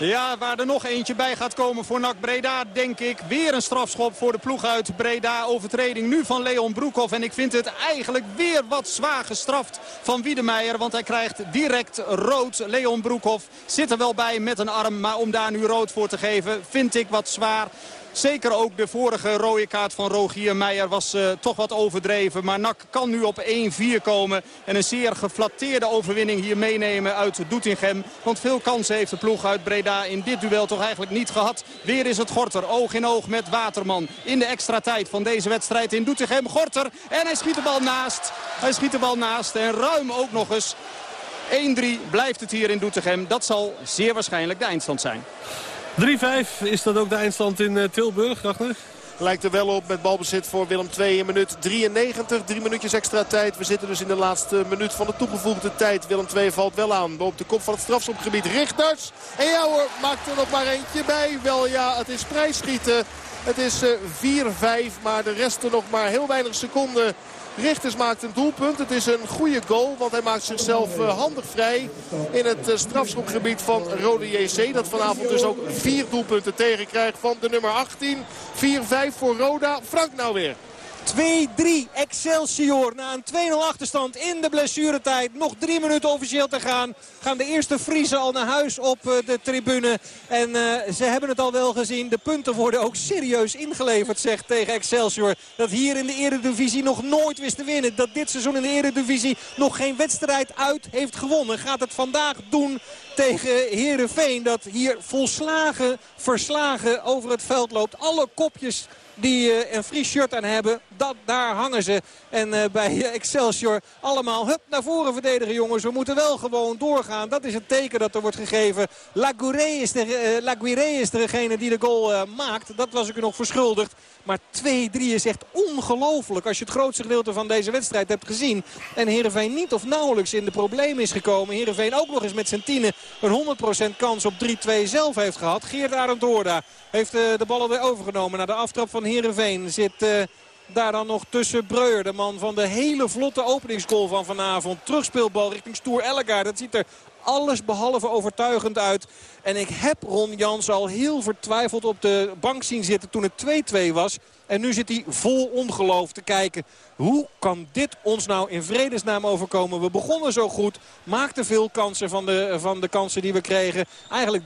Ja, waar er nog eentje bij gaat komen voor NAC Breda, denk ik. Weer een strafschop voor de ploeg uit Breda. Overtreding nu van Leon Broekhoff. En ik vind het eigenlijk weer wat zwaar gestraft van Wiedemeijer. Want hij krijgt direct rood. Leon Broekhoff zit er wel bij met een arm. Maar om daar nu rood voor te geven, vind ik wat zwaar. Zeker ook de vorige rode kaart van Rogier Meijer was uh, toch wat overdreven. Maar NAC kan nu op 1-4 komen. En een zeer geflatteerde overwinning hier meenemen uit Doetinchem. Want veel kansen heeft de ploeg uit Breda in dit duel toch eigenlijk niet gehad. Weer is het Gorter, oog in oog met Waterman. In de extra tijd van deze wedstrijd in Doetinchem. Gorter en hij schiet de bal naast. Hij schiet de bal naast en ruim ook nog eens. 1-3 blijft het hier in Doetinchem. Dat zal zeer waarschijnlijk de eindstand zijn. 3-5, is dat ook de eindstand in uh, Tilburg, Ragnar? Lijkt er wel op met balbezit voor Willem II in minuut 93. Drie minuutjes extra tijd. We zitten dus in de laatste minuut van de toegevoegde tijd. Willem II valt wel aan. Op de kop van het strafschopgebied. Richters. En ja hoor, maakt er nog maar eentje bij. Wel ja, het is prijsschieten. Het is uh, 4-5, maar de resten nog maar heel weinig seconden Richters maakt een doelpunt. Het is een goede goal, want hij maakt zichzelf eh, handig vrij in het eh, strafschopgebied van Rode JC. Dat vanavond dus ook vier doelpunten tegenkrijgt van de nummer 18. 4-5 voor Roda. Frank nou weer. 2-3 Excelsior na een 2-0 achterstand in de blessuretijd. Nog drie minuten officieel te gaan. Gaan de eerste Friese al naar huis op eh, de tribune. En uh, ze hebben het al wel gezien. De punten worden ook serieus ingeleverd, zegt tegen Excelsior. Dat hier in de Eredivisie nog nooit wist te winnen. Dat dit seizoen in de Eredivisie nog geen wedstrijd uit heeft gewonnen. Gaat het vandaag doen tegen Herenveen. Dat hier volslagen, verslagen over het veld loopt. Alle kopjes die uh, een free shirt aan hebben. Dat, daar hangen ze. En uh, bij Excelsior allemaal hup naar voren verdedigen jongens. We moeten wel gewoon doorgaan. Dat is het teken dat er wordt gegeven. Laguirre is, Laguirre is degene die de goal maakt. Dat was ik er nog verschuldigd. Maar 2-3 is echt ongelooflijk als je het grootste gedeelte van deze wedstrijd hebt gezien. En Heerenveen niet of nauwelijks in de problemen is gekomen. Heerenveen ook nog eens met zijn tienen een 100% kans op 3-2 zelf heeft gehad. Geert Arendoorda heeft de ballen weer overgenomen naar de aftrap van Heerenveen. Zit... Daar dan nog tussen Breuer, de man van de hele vlotte openingsgoal van vanavond. Terugspeelbal richting Stoer Ellegaard. Dat ziet er alles behalve overtuigend uit. En ik heb Ron Jans al heel vertwijfeld op de bank zien zitten toen het 2-2 was. En nu zit hij vol ongeloof te kijken. Hoe kan dit ons nou in vredesnaam overkomen? We begonnen zo goed. Maakten veel kansen van de, van de kansen die we kregen. Eigenlijk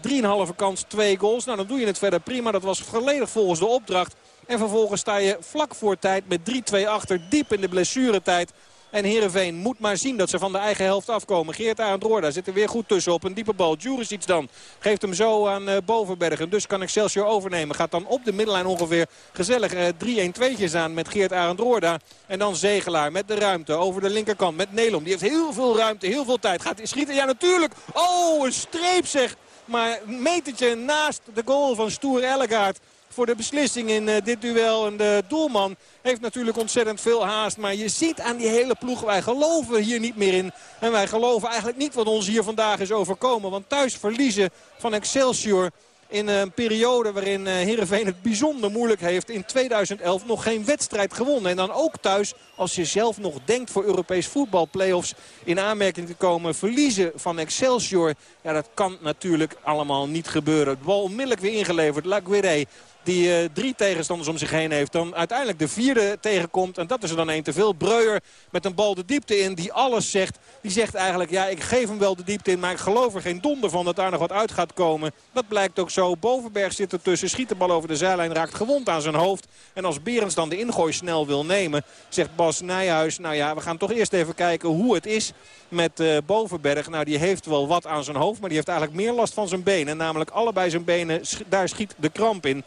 3,5 kans, twee goals. Nou, dan doe je het verder prima. Dat was volledig volgens de opdracht. En vervolgens sta je vlak voor tijd met 3-2 achter. Diep in de blessuretijd. En Heerenveen moet maar zien dat ze van de eigen helft afkomen. Geert Arend zit er weer goed tussen op een diepe bal. Juricic dan geeft hem zo aan uh, Bovenbergen. Dus kan Excelsior overnemen. Gaat dan op de middenlijn ongeveer gezellig uh, 3-1-2'tjes aan met Geert Arend En dan Zegelaar met de ruimte over de linkerkant met Nelom. Die heeft heel veel ruimte, heel veel tijd. Gaat schieten? Ja natuurlijk. Oh, een streep zeg. Maar metertje naast de goal van Stoer Ellegaard voor de beslissing in uh, dit duel. En de doelman heeft natuurlijk ontzettend veel haast. Maar je ziet aan die hele ploeg, wij geloven hier niet meer in. En wij geloven eigenlijk niet wat ons hier vandaag is overkomen. Want thuis verliezen van Excelsior in een periode waarin eh, Heerenveen het bijzonder moeilijk heeft. In 2011 nog geen wedstrijd gewonnen. En dan ook thuis, als je zelf nog denkt voor Europees voetbal playoffs in aanmerking te komen. Verliezen van Excelsior. Ja, dat kan natuurlijk allemaal niet gebeuren. De bal onmiddellijk weer ingeleverd. Laguerre die uh, drie tegenstanders om zich heen heeft. Dan uiteindelijk de vierde tegenkomt. En dat is er dan één te veel. Breuer met een bal de diepte in die alles zegt. Die zegt eigenlijk, ja ik geef hem wel de diepte in. Maar ik geloof er geen donder van dat daar nog wat uit gaat komen. Dat blijkt ook zo. Bovenberg zit ertussen. Schiet de bal over de zijlijn. Raakt gewond aan zijn hoofd. En als Berends dan de ingooi snel wil nemen. Zegt Bas Nijhuis. Nou ja, we gaan toch eerst even kijken hoe het is met uh, Bovenberg. Nou, die heeft wel wat aan zijn hoofd. Maar die heeft eigenlijk meer last van zijn benen. Namelijk allebei zijn benen. Daar schiet de kramp in.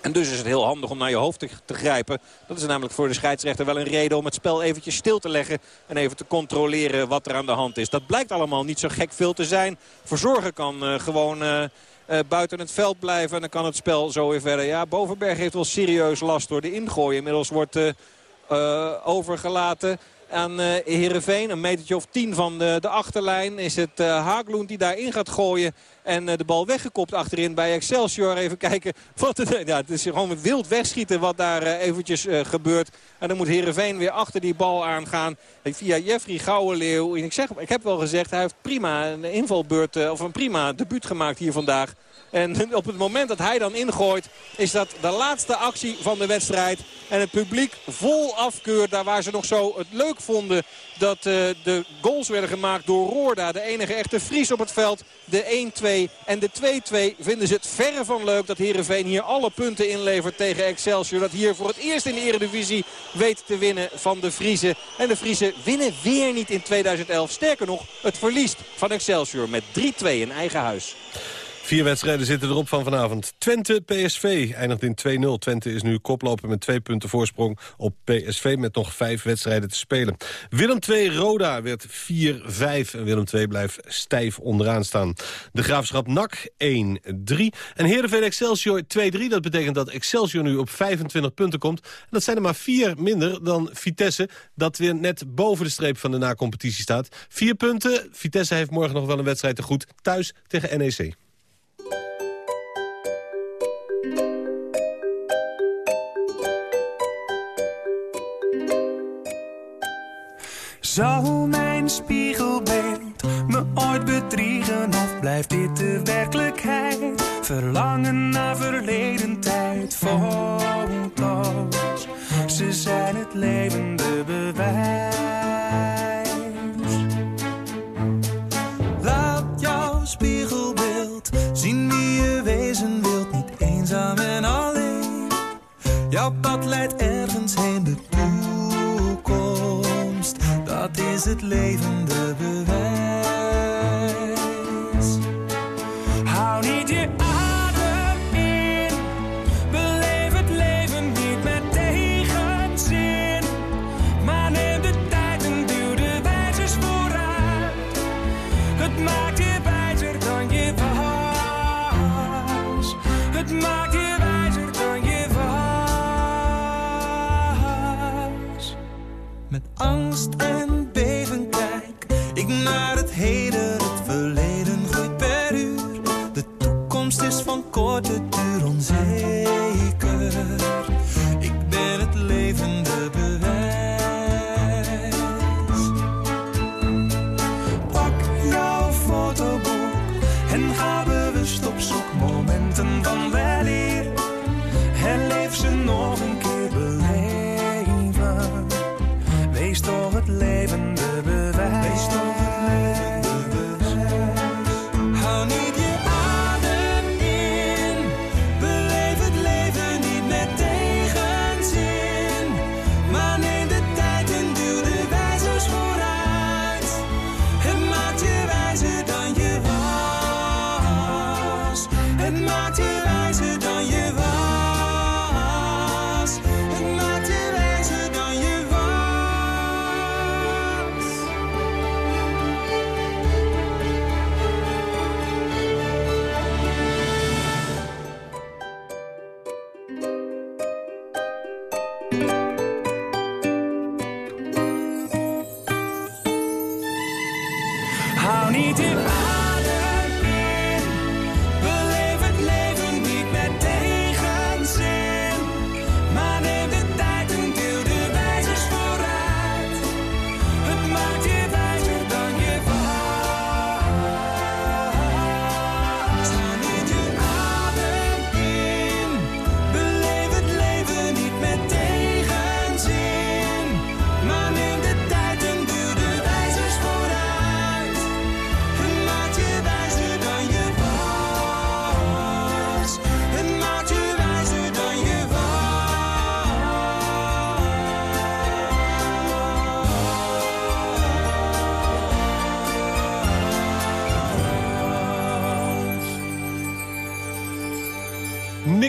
En dus is het heel handig om naar je hoofd te, te, grijpen. Dat is namelijk voor de scheidsrechter wel een reden om het spel eventjes stil te leggen. En even te controleren wat er aan de hand is. Dat blijkt allemaal niet zo gek veel te zijn. Verzorgen kan uh, gewoon... Uh, uh, buiten het veld blijven. En dan kan het spel zo weer verder. Ja, Bovenberg heeft wel serieus last door de ingooi. Inmiddels wordt overgelaten aan uh, Heerenveen. Een metertje of tien van de, de achterlijn is het uh, Haagloen die daarin gaat gooien. En uh, de bal weggekopt achterin bij Excelsior. Even kijken. Wat het, ja, het is gewoon wild wegschieten wat daar eventjes gebeurt. En dan moet Heerenveen weer achter die bal aangaan. Via Jeffrey Gouwenleeuw. Ik, zeg, ik heb wel gezegd, hij heeft prima een invalbeurt of een prima debuut gemaakt hier vandaag. En op het moment dat hij dan ingooit is dat de laatste actie van de wedstrijd. En het publiek vol afkeur. Daar waar ze nog zo het leuk vonden dat uh, de goals werden gemaakt door Roorda. De enige echte Fries op het veld. De 1-2 en de 2-2 vinden ze het verre van leuk dat Heerenveen hier alle punten inlevert tegen Excelsior. Dat hier voor het eerst in de Eredivisie weet te winnen van de Friese. En de Friese winnen weer niet in 2011. Sterker nog, het verliest van Excelsior met 3-2 in eigen huis. Vier wedstrijden zitten erop van vanavond. Twente PSV eindigt in 2-0. Twente is nu koploper met twee punten voorsprong op PSV... met nog vijf wedstrijden te spelen. Willem 2 Roda werd 4-5 en Willem 2 blijft stijf onderaan staan. De Graafschap NAC 1-3 en Heerenveen Excelsior 2-3. Dat betekent dat Excelsior nu op 25 punten komt. En dat zijn er maar vier minder dan Vitesse... dat weer net boven de streep van de na-competitie staat. Vier punten. Vitesse heeft morgen nog wel een wedstrijd te goed. Thuis tegen NEC. Zal mijn spiegelbeeld me ooit bedriegen of blijft dit de werkelijkheid? Verlangen naar verleden tijd, foto's Ze zijn het levende bewijs. Laat jouw spiegelbeeld zien wie je wezen wilt. Niet eenzaam en alleen. Jouw pad leidt ergens heen, de. Dat is het levende bewijs.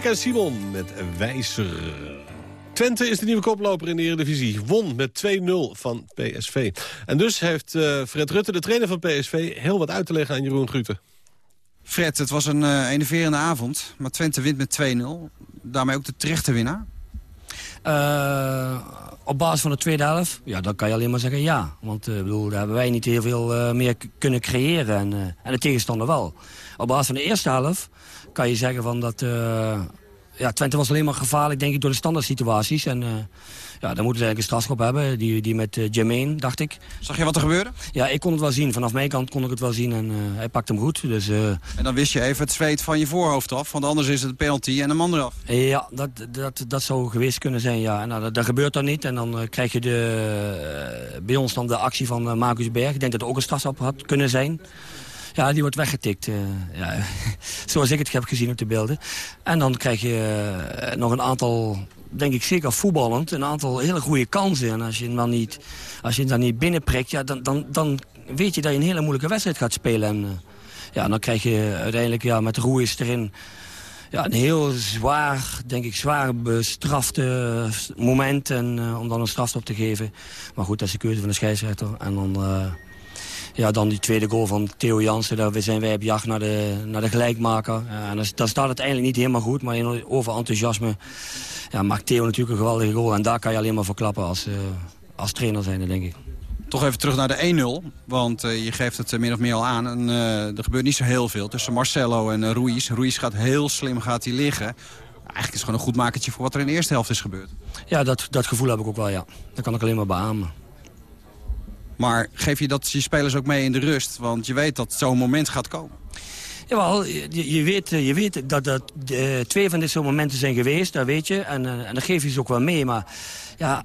En Simon met Wijzer. Twente is de nieuwe koploper in de Eredivisie. Won met 2-0 van PSV. En dus heeft eh, Fred Rutte, de trainer van PSV... heel wat uit te leggen aan Jeroen Gruten. Fred, het was een eh enerverende avond. Maar Twente wint met 2-0. Daarmee ook de terechte winnaar. Eh, op basis van de tweede helft, ja, dan kan je alleen maar zeggen ja. Want eh, bedoel, daar hebben wij niet heel veel eh, meer kunnen creëren en, eh, en de tegenstander wel. Op basis van de eerste helft kan je zeggen van dat... eh, ja, Twente was alleen maar gevaarlijk, denk ik, door de standaard situaties. En eh, ja, dan moeten ze eigenlijk een strafschop hebben. Die, die met uh, Jermaine, dacht ik. Zag je wat er gebeurde? Ja, ik kon het wel zien. Vanaf mijn kant kon ik het wel zien. En hij pakt hem goed. Dus, En dan wist je even het zweet van je voorhoofd af. Want anders is het een penalty en een man eraf. Ja, dat, dat, dat zou geweest kunnen zijn, ja. En nou, dat, dat gebeurt dan niet. En dan krijg je de, bij ons dan de actie van Marcus Berg. Ik denk dat het ook een strafstap had kunnen zijn. Ja, die wordt weggetikt. eh, ja, zoals ik het heb gezien op de beelden. En dan krijg je eh, nog een aantal, denk ik zeker voetballend... een aantal hele goede kansen. En als je hem dan niet, als je hem dan niet binnenprikt... Ja, dan, dan, dan weet je dat je een hele moeilijke wedstrijd gaat spelen. En, eh, ja, dan krijg je uiteindelijk ja, met Roeis erin ja, een heel zwaar, denk ik, zwaar bestrafte moment. En, om dan een strafstop te geven. Maar goed, dat is de keuze van de scheidsrechter. En dan, ja, dan die tweede goal van Theo Jansen. Daar zijn wij op jacht naar de, naar de gelijkmaker. Ja, en dan, dan staat het eigenlijk niet helemaal goed. Maar in over enthousiasme ja, maakt Theo natuurlijk een geweldige goal. En daar kan je alleen maar voor klappen als, eh, als trainer zijn, denk ik. Toch even terug naar de 1-0. Want eh, je geeft het eh, min of meer al aan. En, er gebeurt niet zo heel veel tussen Marcelo en uh, Ruiz. Ruiz gaat heel slim gaat hij liggen. Eigenlijk is het gewoon een goed makertje voor wat er in de eerste helft is gebeurd. Ja, dat, dat gevoel heb ik ook wel, ja. Dat kan ik alleen maar beamen. Maar geef je dat je spelers ook mee in de rust? Want je weet dat zo'n moment gaat komen. Jawel, je, je, weet, je weet dat er uh, twee van dit soort momenten zijn geweest, dat weet je. En, uh, en dat geef je ze ook wel mee. Maar Ja,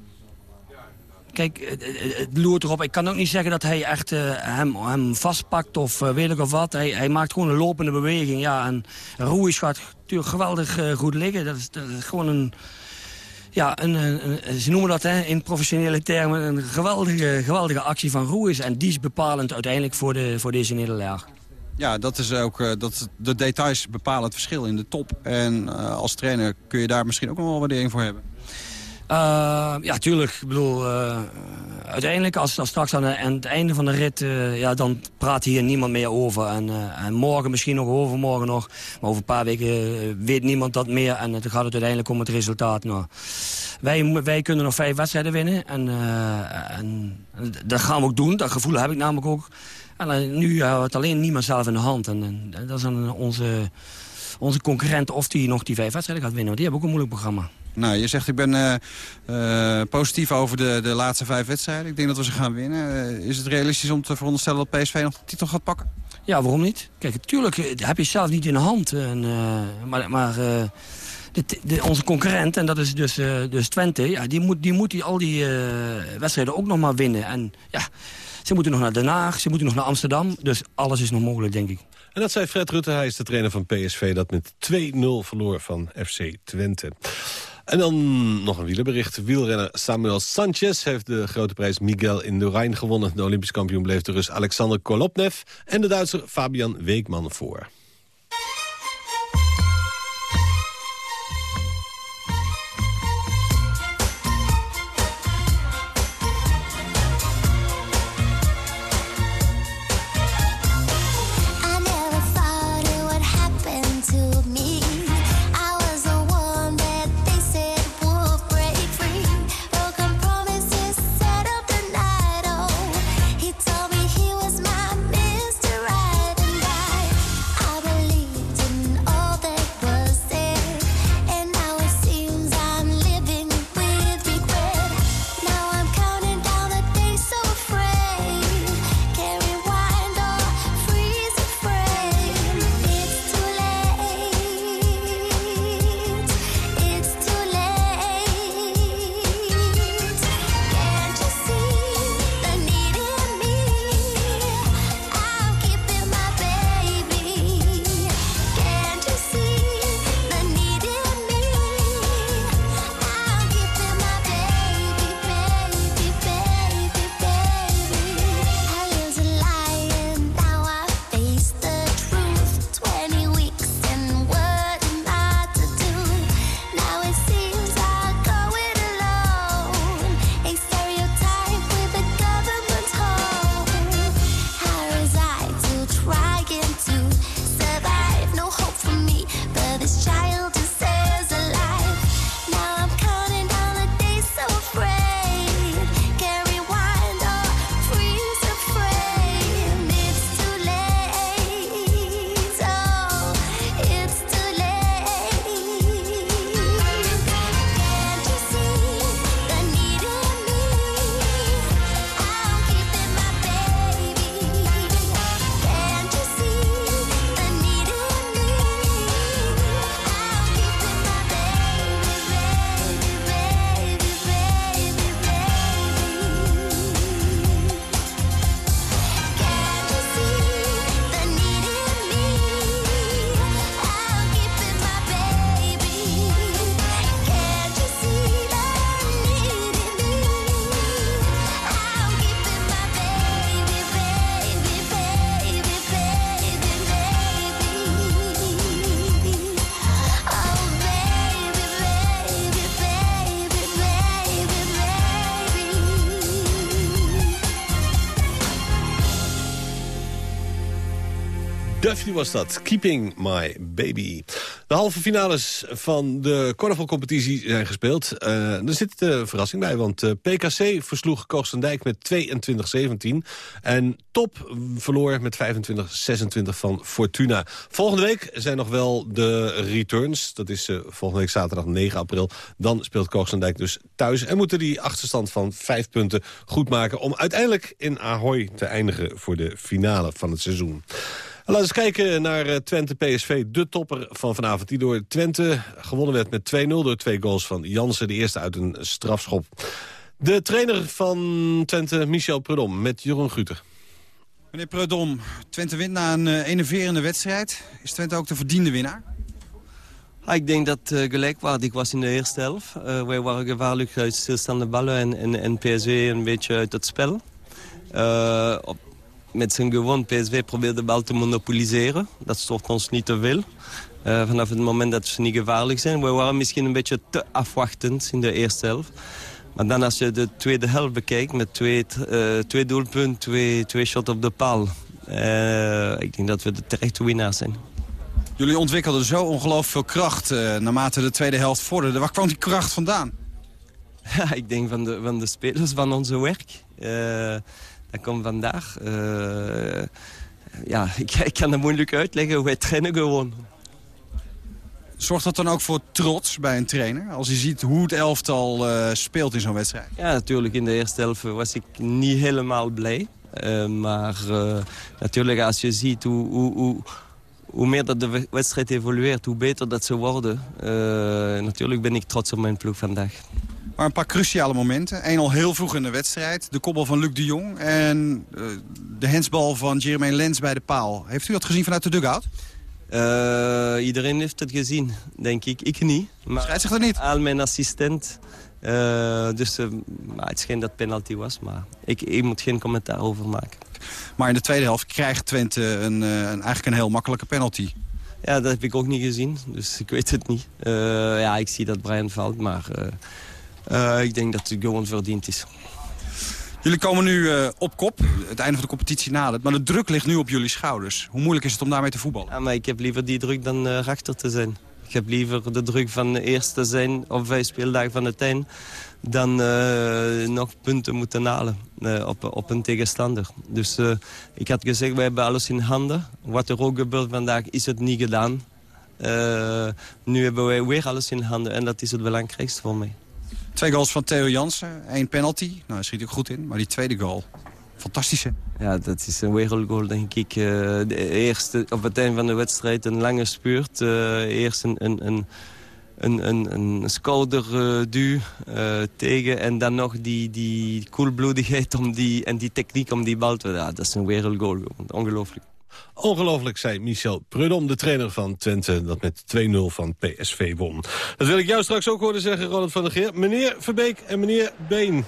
Kijk, het loert erop. Ik kan ook niet zeggen dat hij echt hem, hem vastpakt of weet ik of wat. Hij, hij, maakt gewoon een lopende beweging. Ja, en Ruiz gaat natuurlijk geweldig goed liggen. Dat is, gewoon een... Ja, ze noemen dat hè, in professionele termen een geweldige, geweldige actie van Ruiz. En die is bepalend uiteindelijk voor, de, voor deze nederlaag. Ja, dat is ook dat, de details bepalen het verschil in de top. En als trainer kun je daar misschien ook nog wel waardering voor hebben. Uh, ja, tuurlijk. Ik bedoel, uh, uiteindelijk als, als straks aan, het einde van de rit... Uh, ja, dan praat hier niemand meer over. En, en, morgen misschien nog, overmorgen nog. Maar over een paar weken weet niemand dat meer. En het gaat het uiteindelijk om het resultaat. Wij, wij kunnen nog vijf wedstrijden winnen. En, en, dat gaan we ook doen. Dat gevoel heb ik namelijk ook. En nu hebben we het alleen niemand zelf in de hand. En, dat is dan onze, onze concurrent of die nog die vijf wedstrijden gaat winnen. Want die hebben ook een moeilijk programma. Nou, je zegt ik ben uh, uh, positief over de, de laatste vijf wedstrijden. Ik denk dat we ze gaan winnen. Uh, is het realistisch om te veronderstellen dat PSV nog de titel gaat pakken? Ja, waarom niet? Kijk, natuurlijk heb je zelf niet in de hand. En, maar maar de, de, onze concurrent, en dat is dus, dus Twente... Ja, die moet, die, moet die, al die wedstrijden ook nog maar winnen. En ja, ze moeten nog naar Den Haag, ze moeten nog naar Amsterdam. Dus alles is nog mogelijk, denk ik. En dat zei Fred Rutte, hij is de trainer van PSV... dat met 2-0 verloor van FC Twente. En dan nog een wielerbericht. Wielrenner Samuel Sanchez heeft de grote prijs Miguel Indurain gewonnen. De Olympisch kampioen bleef de Rus Alexander Kolopnev... en de Duitser Fabian Weekman voor. Duffy was dat. Keeping my baby. De halve finales van de korfbalcompetitie zijn gespeeld. Uh, er zit een verrassing bij, want eh, PKC versloeg Koostendijk met 22-17. En Top verloor met 25-26 van Fortuna. Volgende week zijn nog wel de returns. Dat is volgende week zaterdag 9 april. Dan speelt Koostendijk dus thuis. En moeten die achterstand van 5 punten goed maken... om uiteindelijk in Ahoy te eindigen voor de finale van het seizoen. Laten we eens kijken naar eh, Twente-PSV, de topper van vanavond. Die door Twente gewonnen werd met 2-0 door twee goals van Jansen. De eerste uit een strafschop. De trainer van Twente, Michel Prudom, met Jeroen Guter. Meneer Prudom, Twente wint na een uh, enerverende wedstrijd. Is Twente ook de verdiende winnaar? Ah, ik denk dat uh, gelijkwaardig was in de eerste helft. Uh, wij waren gevaarlijk uit stilstaande ballen en, en, en PSV een beetje uit het spel. Uh, op, met zijn gewoon PSV probeerde de bal te monopoliseren. Dat stoort ons niet te veel. Uh, vanaf het moment dat ze niet gevaarlijk zijn. We waren misschien een beetje te afwachtend in de eerste helft. Maar dan als je de tweede helft bekijkt met twee, uh, twee doelpunten, twee, twee shots op de paal. Uh, ik denk dat we de terechte winnaars zijn. Jullie ontwikkelden zo ongelooflijk veel kracht naarmate de tweede helft vorderde. Waar kwam die kracht vandaan? Ja, ik denk van de, van de spelers van onze werk. Dat komt vandaag. ja, ik, ik kan het moeilijk uitleggen. Wij trainen gewoon. Zorgt dat dan ook voor trots bij een trainer? Als je ziet hoe het elftal uh, speelt in zo'n wedstrijd. Ja, natuurlijk. In de eerste helft was ik niet helemaal blij. Uh, maar uh, natuurlijk als je ziet hoe, hoe, hoe, hoe, meer dat de wedstrijd evolueert... hoe beter dat ze worden. natuurlijk ben ik trots op mijn ploeg vandaag. Maar een paar cruciale momenten. Eén al heel vroeg in de wedstrijd. De koppel van Luc de Jong. En de hensbal van Jermaine Lens bij de paal. Heeft u dat gezien vanuit de dugout? Uh, iedereen heeft het gezien, denk ik. Ik niet. Maar Scheidsrechter niet? Al mijn assistent. Uh, dus maar het schijnt dat penalty was, maar ik, ik moet geen commentaar over maken. Maar in de tweede helft krijgt Twente een, een, eigenlijk een heel makkelijke penalty. Ja, dat heb ik ook niet gezien, dus ik weet het niet. ja, ik zie dat Brian valt, maar ik denk dat het gewoon verdiend is. Jullie komen nu uh, op kop. Het einde van de competitie nadert. Maar de druk ligt nu op jullie schouders. Hoe moeilijk is het om daarmee te voetballen? Ja, maar ik heb liever die druk dan uh, achter te zijn. Ik heb liever de druk van eerst te zijn op vijf speeldagen van het eind... dan uh, nog punten moeten halen op, op een tegenstander. Dus ik had gezegd, wij hebben alles in handen. Wat er ook gebeurt vandaag is het niet gedaan. nu hebben wij weer alles in handen en dat is het belangrijkste voor mij. Twee goals van Theo Jansen, één penalty. Nou, hij schiet ook goed in, maar die tweede goal, fantastische. Ja, dat is een wereldgoal, denk ik. Uh, de eerste, op het einde van de wedstrijd een lange spuurt. Uh, eerst een, een, een, een, een, een uh, tegen en dan nog die, die koelbloedigheid om die, en die techniek om die bal te... Ja, dat is een wereldgoal, ongelooflijk. Ongelooflijk, zei Michel Prudom, de trainer van Twente... dat met 2-0 van PSV won. Dat wil ik jou straks ook horen zeggen, Ronald van der Geer. Meneer Verbeek en meneer Been.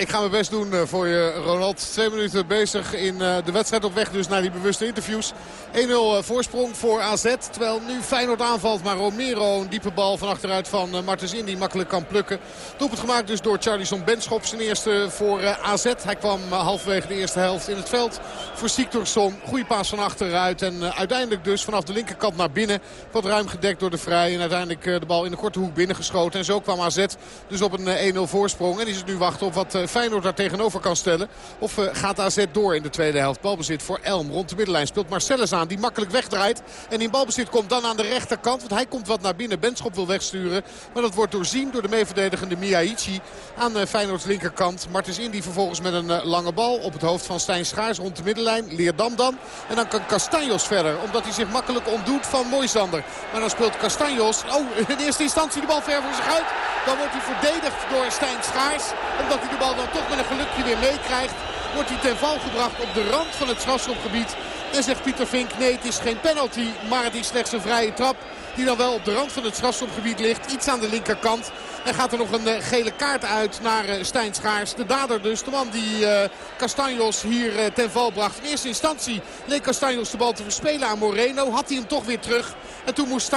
Ik ga mijn best doen voor je, Ronald. Twee minuten bezig in de wedstrijd op weg dus naar die bewuste interviews. 1-0 voorsprong voor AZ. Terwijl nu Feyenoord aanvalt. Maar Romero een diepe bal van achteruit van Martens Indy makkelijk kan plukken. Doelpunt gemaakt dus door Charlison Benschop. Zijn eerste voor AZ. Hij kwam halverwege de eerste helft in het veld voor Siktorsson. Goede paas van achteruit. En uiteindelijk dus vanaf de linkerkant naar binnen. Wat ruim gedekt door de Vrij. En uiteindelijk de bal in de korte hoek binnengeschoten. En zo kwam AZ dus op een 1-0 voorsprong. En is het nu wachten op wat Feyenoord daar tegenover kan stellen. Of gaat AZ door in de tweede helft. Balbezit voor Elm. Rond de middenlijn speelt Marcellus aan die makkelijk wegdraait. En in balbezit komt dan aan de rechterkant. Want hij komt wat naar binnen. Benschop wil wegsturen. Maar dat wordt doorzien door de meeverdedigende Miyaichi aan Feyenoords linkerkant. Martens Indy vervolgens met een lange bal op het hoofd van Stijn Schaars rond de middenlijn. Leerdam dan. En dan kan Castanjos verder. Omdat hij zich makkelijk ontdoet van Moisander. Maar dan speelt Castanjos. Oh, in eerste instantie de bal ver voor zich uit. Dan wordt hij verdedigd door Stijn Schaars. Omdat hij de bal dan toch met een gelukje weer meekrijgt. Wordt hij ten val gebracht op de rand van het strafschopgebied. En zegt Pieter Vink, nee het is geen penalty, maar het is slechts een vrije trap. Die dan wel op de rand van het strafschopgebied ligt. Iets aan de linkerkant. En gaat er nog een uh, gele kaart uit naar uh, Stijn Schaars. De dader dus. De man die uh, Castanjos hier ten val bracht. In eerste instantie leek Castanjos de bal te verspelen aan Moreno. Had hij hem toch weer terug. En toen moest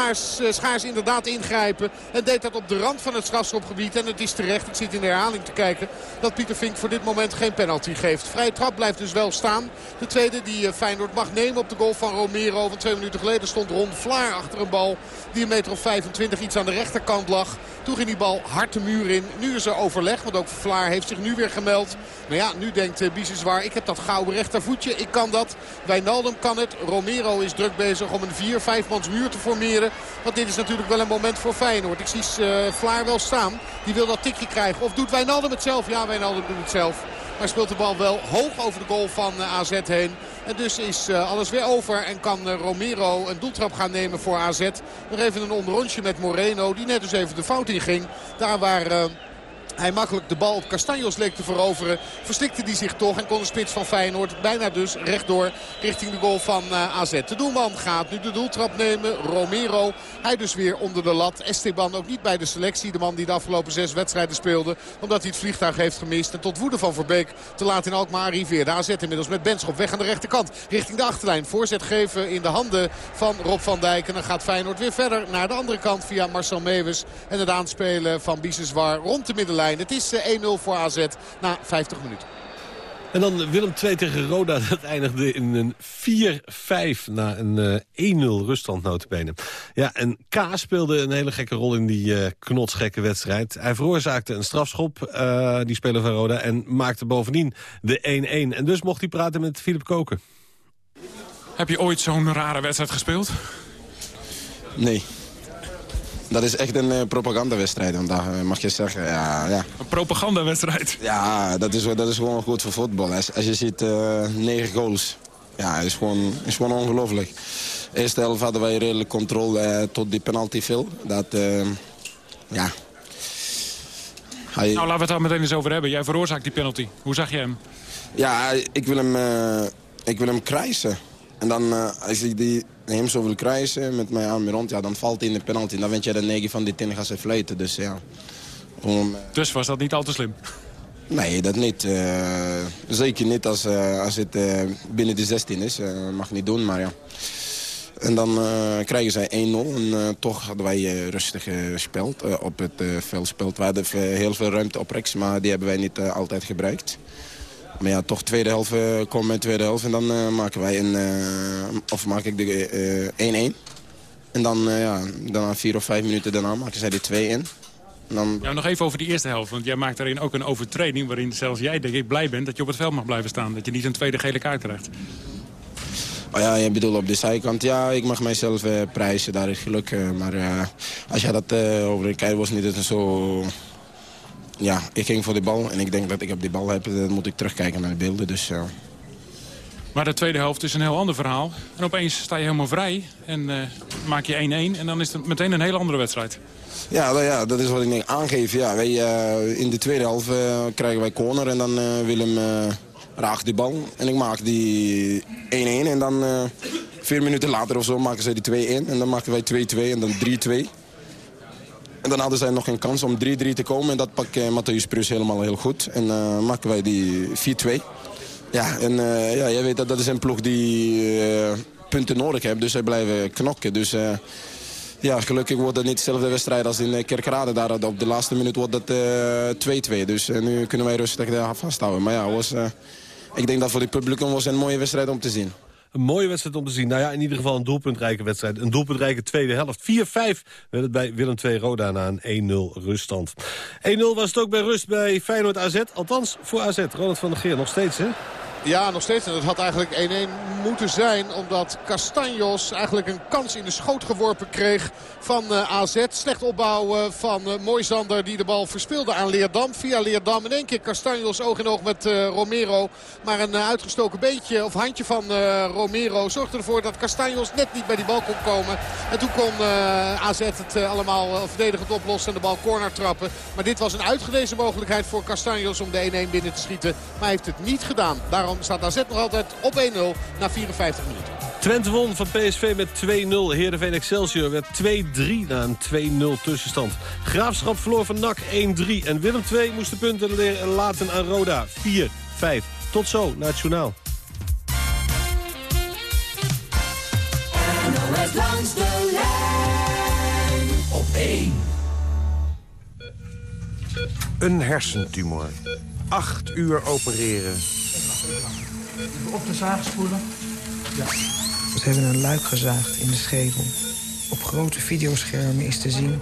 Schaars inderdaad ingrijpen. En deed dat op de rand van het strafschopgebied. En het is terecht, ik zit in de herhaling te kijken... dat Pieter Vink voor dit moment geen penalty geeft. Vrije trap blijft dus wel staan. De tweede die Feyenoord mag nemen op de goal van Romero. Van twee minuten geleden stond Ron Vlaar achter een bal. Die een meter of 25 iets aan de rechterkant lag. Toen ging die bal hard de muur in. Nu is er overleg, want ook Vlaar heeft zich nu weer gemeld. Nou ja, nu denkt uh, Biseswar, ik heb dat gouden rechtervoetje. Ik kan dat. Wijnaldum kan het. Romero is druk bezig om een 4-5 mans muur te formeren. Want dit is natuurlijk wel een moment voor Feyenoord. Ik zie uh, Vlaar wel staan. Die wil dat tikje krijgen. Of doet Wijnaldum het zelf? Ja, Wijnaldum doet het zelf. Maar speelt de bal wel hoog over de goal van uh, AZ heen. En dus is alles weer over en kan Romero een doeltrap gaan nemen voor AZ. Nog even een onderrondje met Moreno die net dus even de fout in ging. Daar waar hij makkelijk de bal op Castanjos leek te veroveren. Verslikte hij zich toch en kon de spits van Feyenoord bijna dus rechtdoor richting de goal van uh, AZ. De doelman gaat nu de doeltrap nemen. Romero. Hij dus weer onder de lat. Esteban ook niet bij de selectie. De man die de afgelopen zes wedstrijden speelde. Omdat hij het vliegtuig heeft gemist. En tot woede van Verbeek te laat in Alkmaar arriveerde. AZ inmiddels met Benschop weg aan de rechterkant. Richting de achterlijn. Voorzet geven in de handen van Rob van Dijk. En dan gaat Feyenoord weer verder naar de andere kant via Marcel Mewes. En het aanspelen van Biseswar rond de middenlijn. Het is 1-0 eh, voor AZ na 50 minuten. En dan Willem 2 tegen Roda. Dat eindigde in een 4-5 na een 1-0 eh, ruststand notabene. Ja, en K speelde een hele gekke rol in die uh, knotsgekke wedstrijd. Hij veroorzaakte een strafschop, uh, die speler van Roda... en maakte bovendien de 1-1. En dus mocht hij praten met Philip Koken. Heb je ooit zo'n rare wedstrijd gespeeld? Nee dat is echt een uh, propagandawedstrijd. Want daar mag je zeggen, ja... ja. Een propagandawedstrijd? Ja, dat is, dat is gewoon goed voor voetbal. Als, als je ziet uh, negen goals, ja, is gewoon, is gewoon ongelooflijk. Eerste helft hadden wij redelijk controle uh, tot die penalty viel. Dat, ja... Hij... Nou, laten we het daar meteen eens over hebben. Jij veroorzaakt die penalty. Hoe zag je hem? Ja, ik wil hem, ik wil hem krijsen. En dan, als ik die hem zo wil krijgen met mijn arm rond, ja, dan valt hij in de penalty. Dan weet je de 9 van die 10 gaan ze fluiten. Dus ja. Om, dus was dat niet al te slim? Nee, dat niet. Uh, zeker niet als, uh, als het uh, binnen de 16 is. mag niet doen, maar ja. En dan krijgen zij 1-0. En toch hadden wij rustig gespeeld op het veld. We hadden heel veel ruimte op rechts, maar die hebben wij niet altijd gebruikt. Maar ja, toch tweede helft uh, komen in tweede helft. En dan uh, maken wij een, uh, of maak ik de 1-1. en dan, ja, dan vier of vijf minuten daarna maken zij de 2 in. Dan... Ja, nog even over die eerste helft. Want jij maakt daarin ook een overtreding... waarin zelfs jij, denk ik, blij bent dat je op het veld mag blijven staan. Dat je niet een tweede gele kaart krijgt. Oh ja, je bedoelt op de zijkant. Ja, ik mag mijzelf prijzen, daar is geluk. maar als je dat over kijkt, was niet zo ja, ik ging voor de bal en ik denk dat ik op die bal heb. Dan moet ik terugkijken naar de beelden. Dus, ja. Maar de tweede helft is een heel ander verhaal. En opeens sta je helemaal vrij en uh, maak je 1-1. En dan is het meteen een hele andere wedstrijd. Ja, dat, ja, dat is wat ik denk aangeef. Ja, wij, uh, in de tweede helft uh, krijgen wij corner en dan Willem raakt die bal. En ik maak die 1-1 en dan vier minuten later of zo maken zij die 2-1. En dan maken wij 2-2 en dan 3-2. En dan hadden zij nog geen kans om 3-3 te komen. En dat pakt uh, Matthäus Prus helemaal heel goed. En uh, maken wij die 4-2. Ja, en uh, ja, jij weet dat dat is een ploeg die punten nodig heeft. Dus zij blijven knokken. Dus ja, gelukkig wordt het niet dezelfde wedstrijd als in Kerkrade. Daar op de laatste minuut wordt het 2-2. dus nu kunnen wij rustig daar vasthouden. Maar ja, was, ik denk dat voor het publiek was een mooie wedstrijd om te zien. Een mooie wedstrijd om te zien. Nou ja, in ieder geval een doelpuntrijke wedstrijd. Een doelpuntrijke tweede helft. 4-5 werd het bij Willem II Roda na een 1-0 ruststand. 1-0 was het ook bij rust bij Feyenoord AZ. Althans voor AZ. Ronald van der Geer nog steeds, hè? Ja, nog steeds. En het had eigenlijk 1-1 moeten zijn. Omdat Castanjos eigenlijk een kans in de schoot geworpen kreeg van eh, AZ. Slecht opbouwen van uh, Moisander die de bal verspeelde aan Leerdam. Via Leerdam in één keer Castanjos oog in oog met uh, Romero. Maar een uitgestoken beetje of handje van Romero zorgde ervoor dat Castanjos net niet bij die bal kon komen. En toen kon AZ het allemaal verdedigend oplossen en de bal corner trappen. Maar dit was een uitgewezen mogelijkheid voor Castanjos om de 1-1 binnen te schieten. Maar hij heeft het niet gedaan. Daarom staat AZ nog altijd op 1-0 na 54 minuten. Twente won van PSV met 2-0. Heerenveen Excelsior werd 2-3 na een 2-0 tussenstand. Graafschap verloor van NAC 1-3. En Willem II moest de punten laten aan Roda 4-5. Tot zo naar het journaal. langs de lijn op 1. Een hersentumor. Acht uur opereren op de zaag spoelen. Ja. We hebben een luik gezaagd in de schedel. Op grote videoschermen is te zien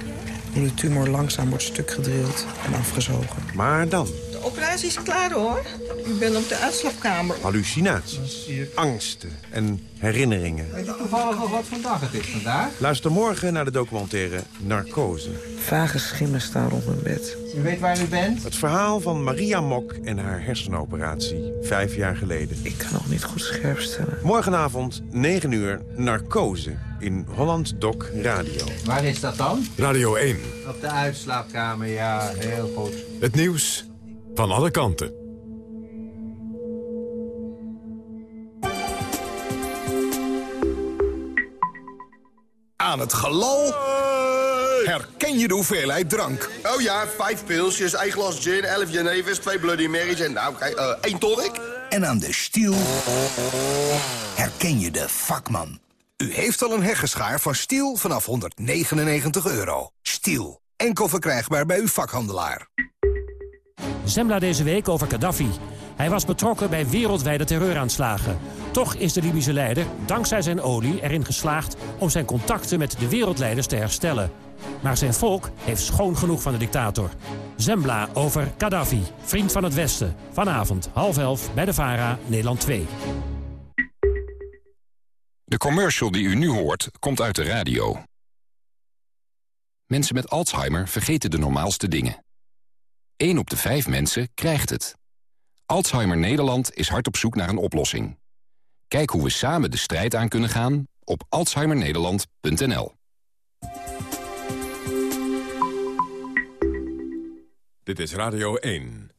hoe de tumor langzaam wordt stukgedrild en afgezogen. Maar dan, Operatie is klaar hoor. Ik ben op de uitslaapkamer. Hallucinaties, angsten en herinneringen. Weet je toevallig nog wat vandaag het is vandaag? Luister morgen naar de documentaire Narcose. Vage schimmen staan rond mijn bed. U weet waar u bent? Het verhaal van Maria Mok en haar hersenoperatie, vijf jaar geleden. Ik kan nog niet goed scherp stellen. Morgenavond, 9 uur, Narcose in Holland Doc Radio. Waar is dat dan? Radio 1. Op de uitslaapkamer, ja, heel goed. Het nieuws van alle kanten. Aan het gelal herken je de hoeveelheid drank. Oh ja, vijf pilsjes, één glas gin, elf Genevers, twee Bloody Marys en nou, kijk, eh, één tonic. En aan de stiel herken je de vakman. U heeft al een heggeschaar van Stiel vanaf 199 euro. Stiel, enkel verkrijgbaar bij uw vakhandelaar. Zembla deze week over Gaddafi. Hij was betrokken bij wereldwijde terreuraanslagen. Toch is de Libische leider, dankzij zijn olie, erin geslaagd... om zijn contacten met de wereldleiders te herstellen. Maar zijn volk heeft schoon genoeg van de dictator. Zembla over Gaddafi, vriend van het Westen. Vanavond, half elf, bij de VARA, Nederland 2. De commercial die u nu hoort, komt uit de radio. Mensen met Alzheimer vergeten de normaalste dingen. 1 op de 5 mensen krijgt het. Alzheimer Nederland is hard op zoek naar een oplossing. Kijk hoe we samen de strijd aan kunnen gaan op alzheimernederland.nl. Dit is Radio 1.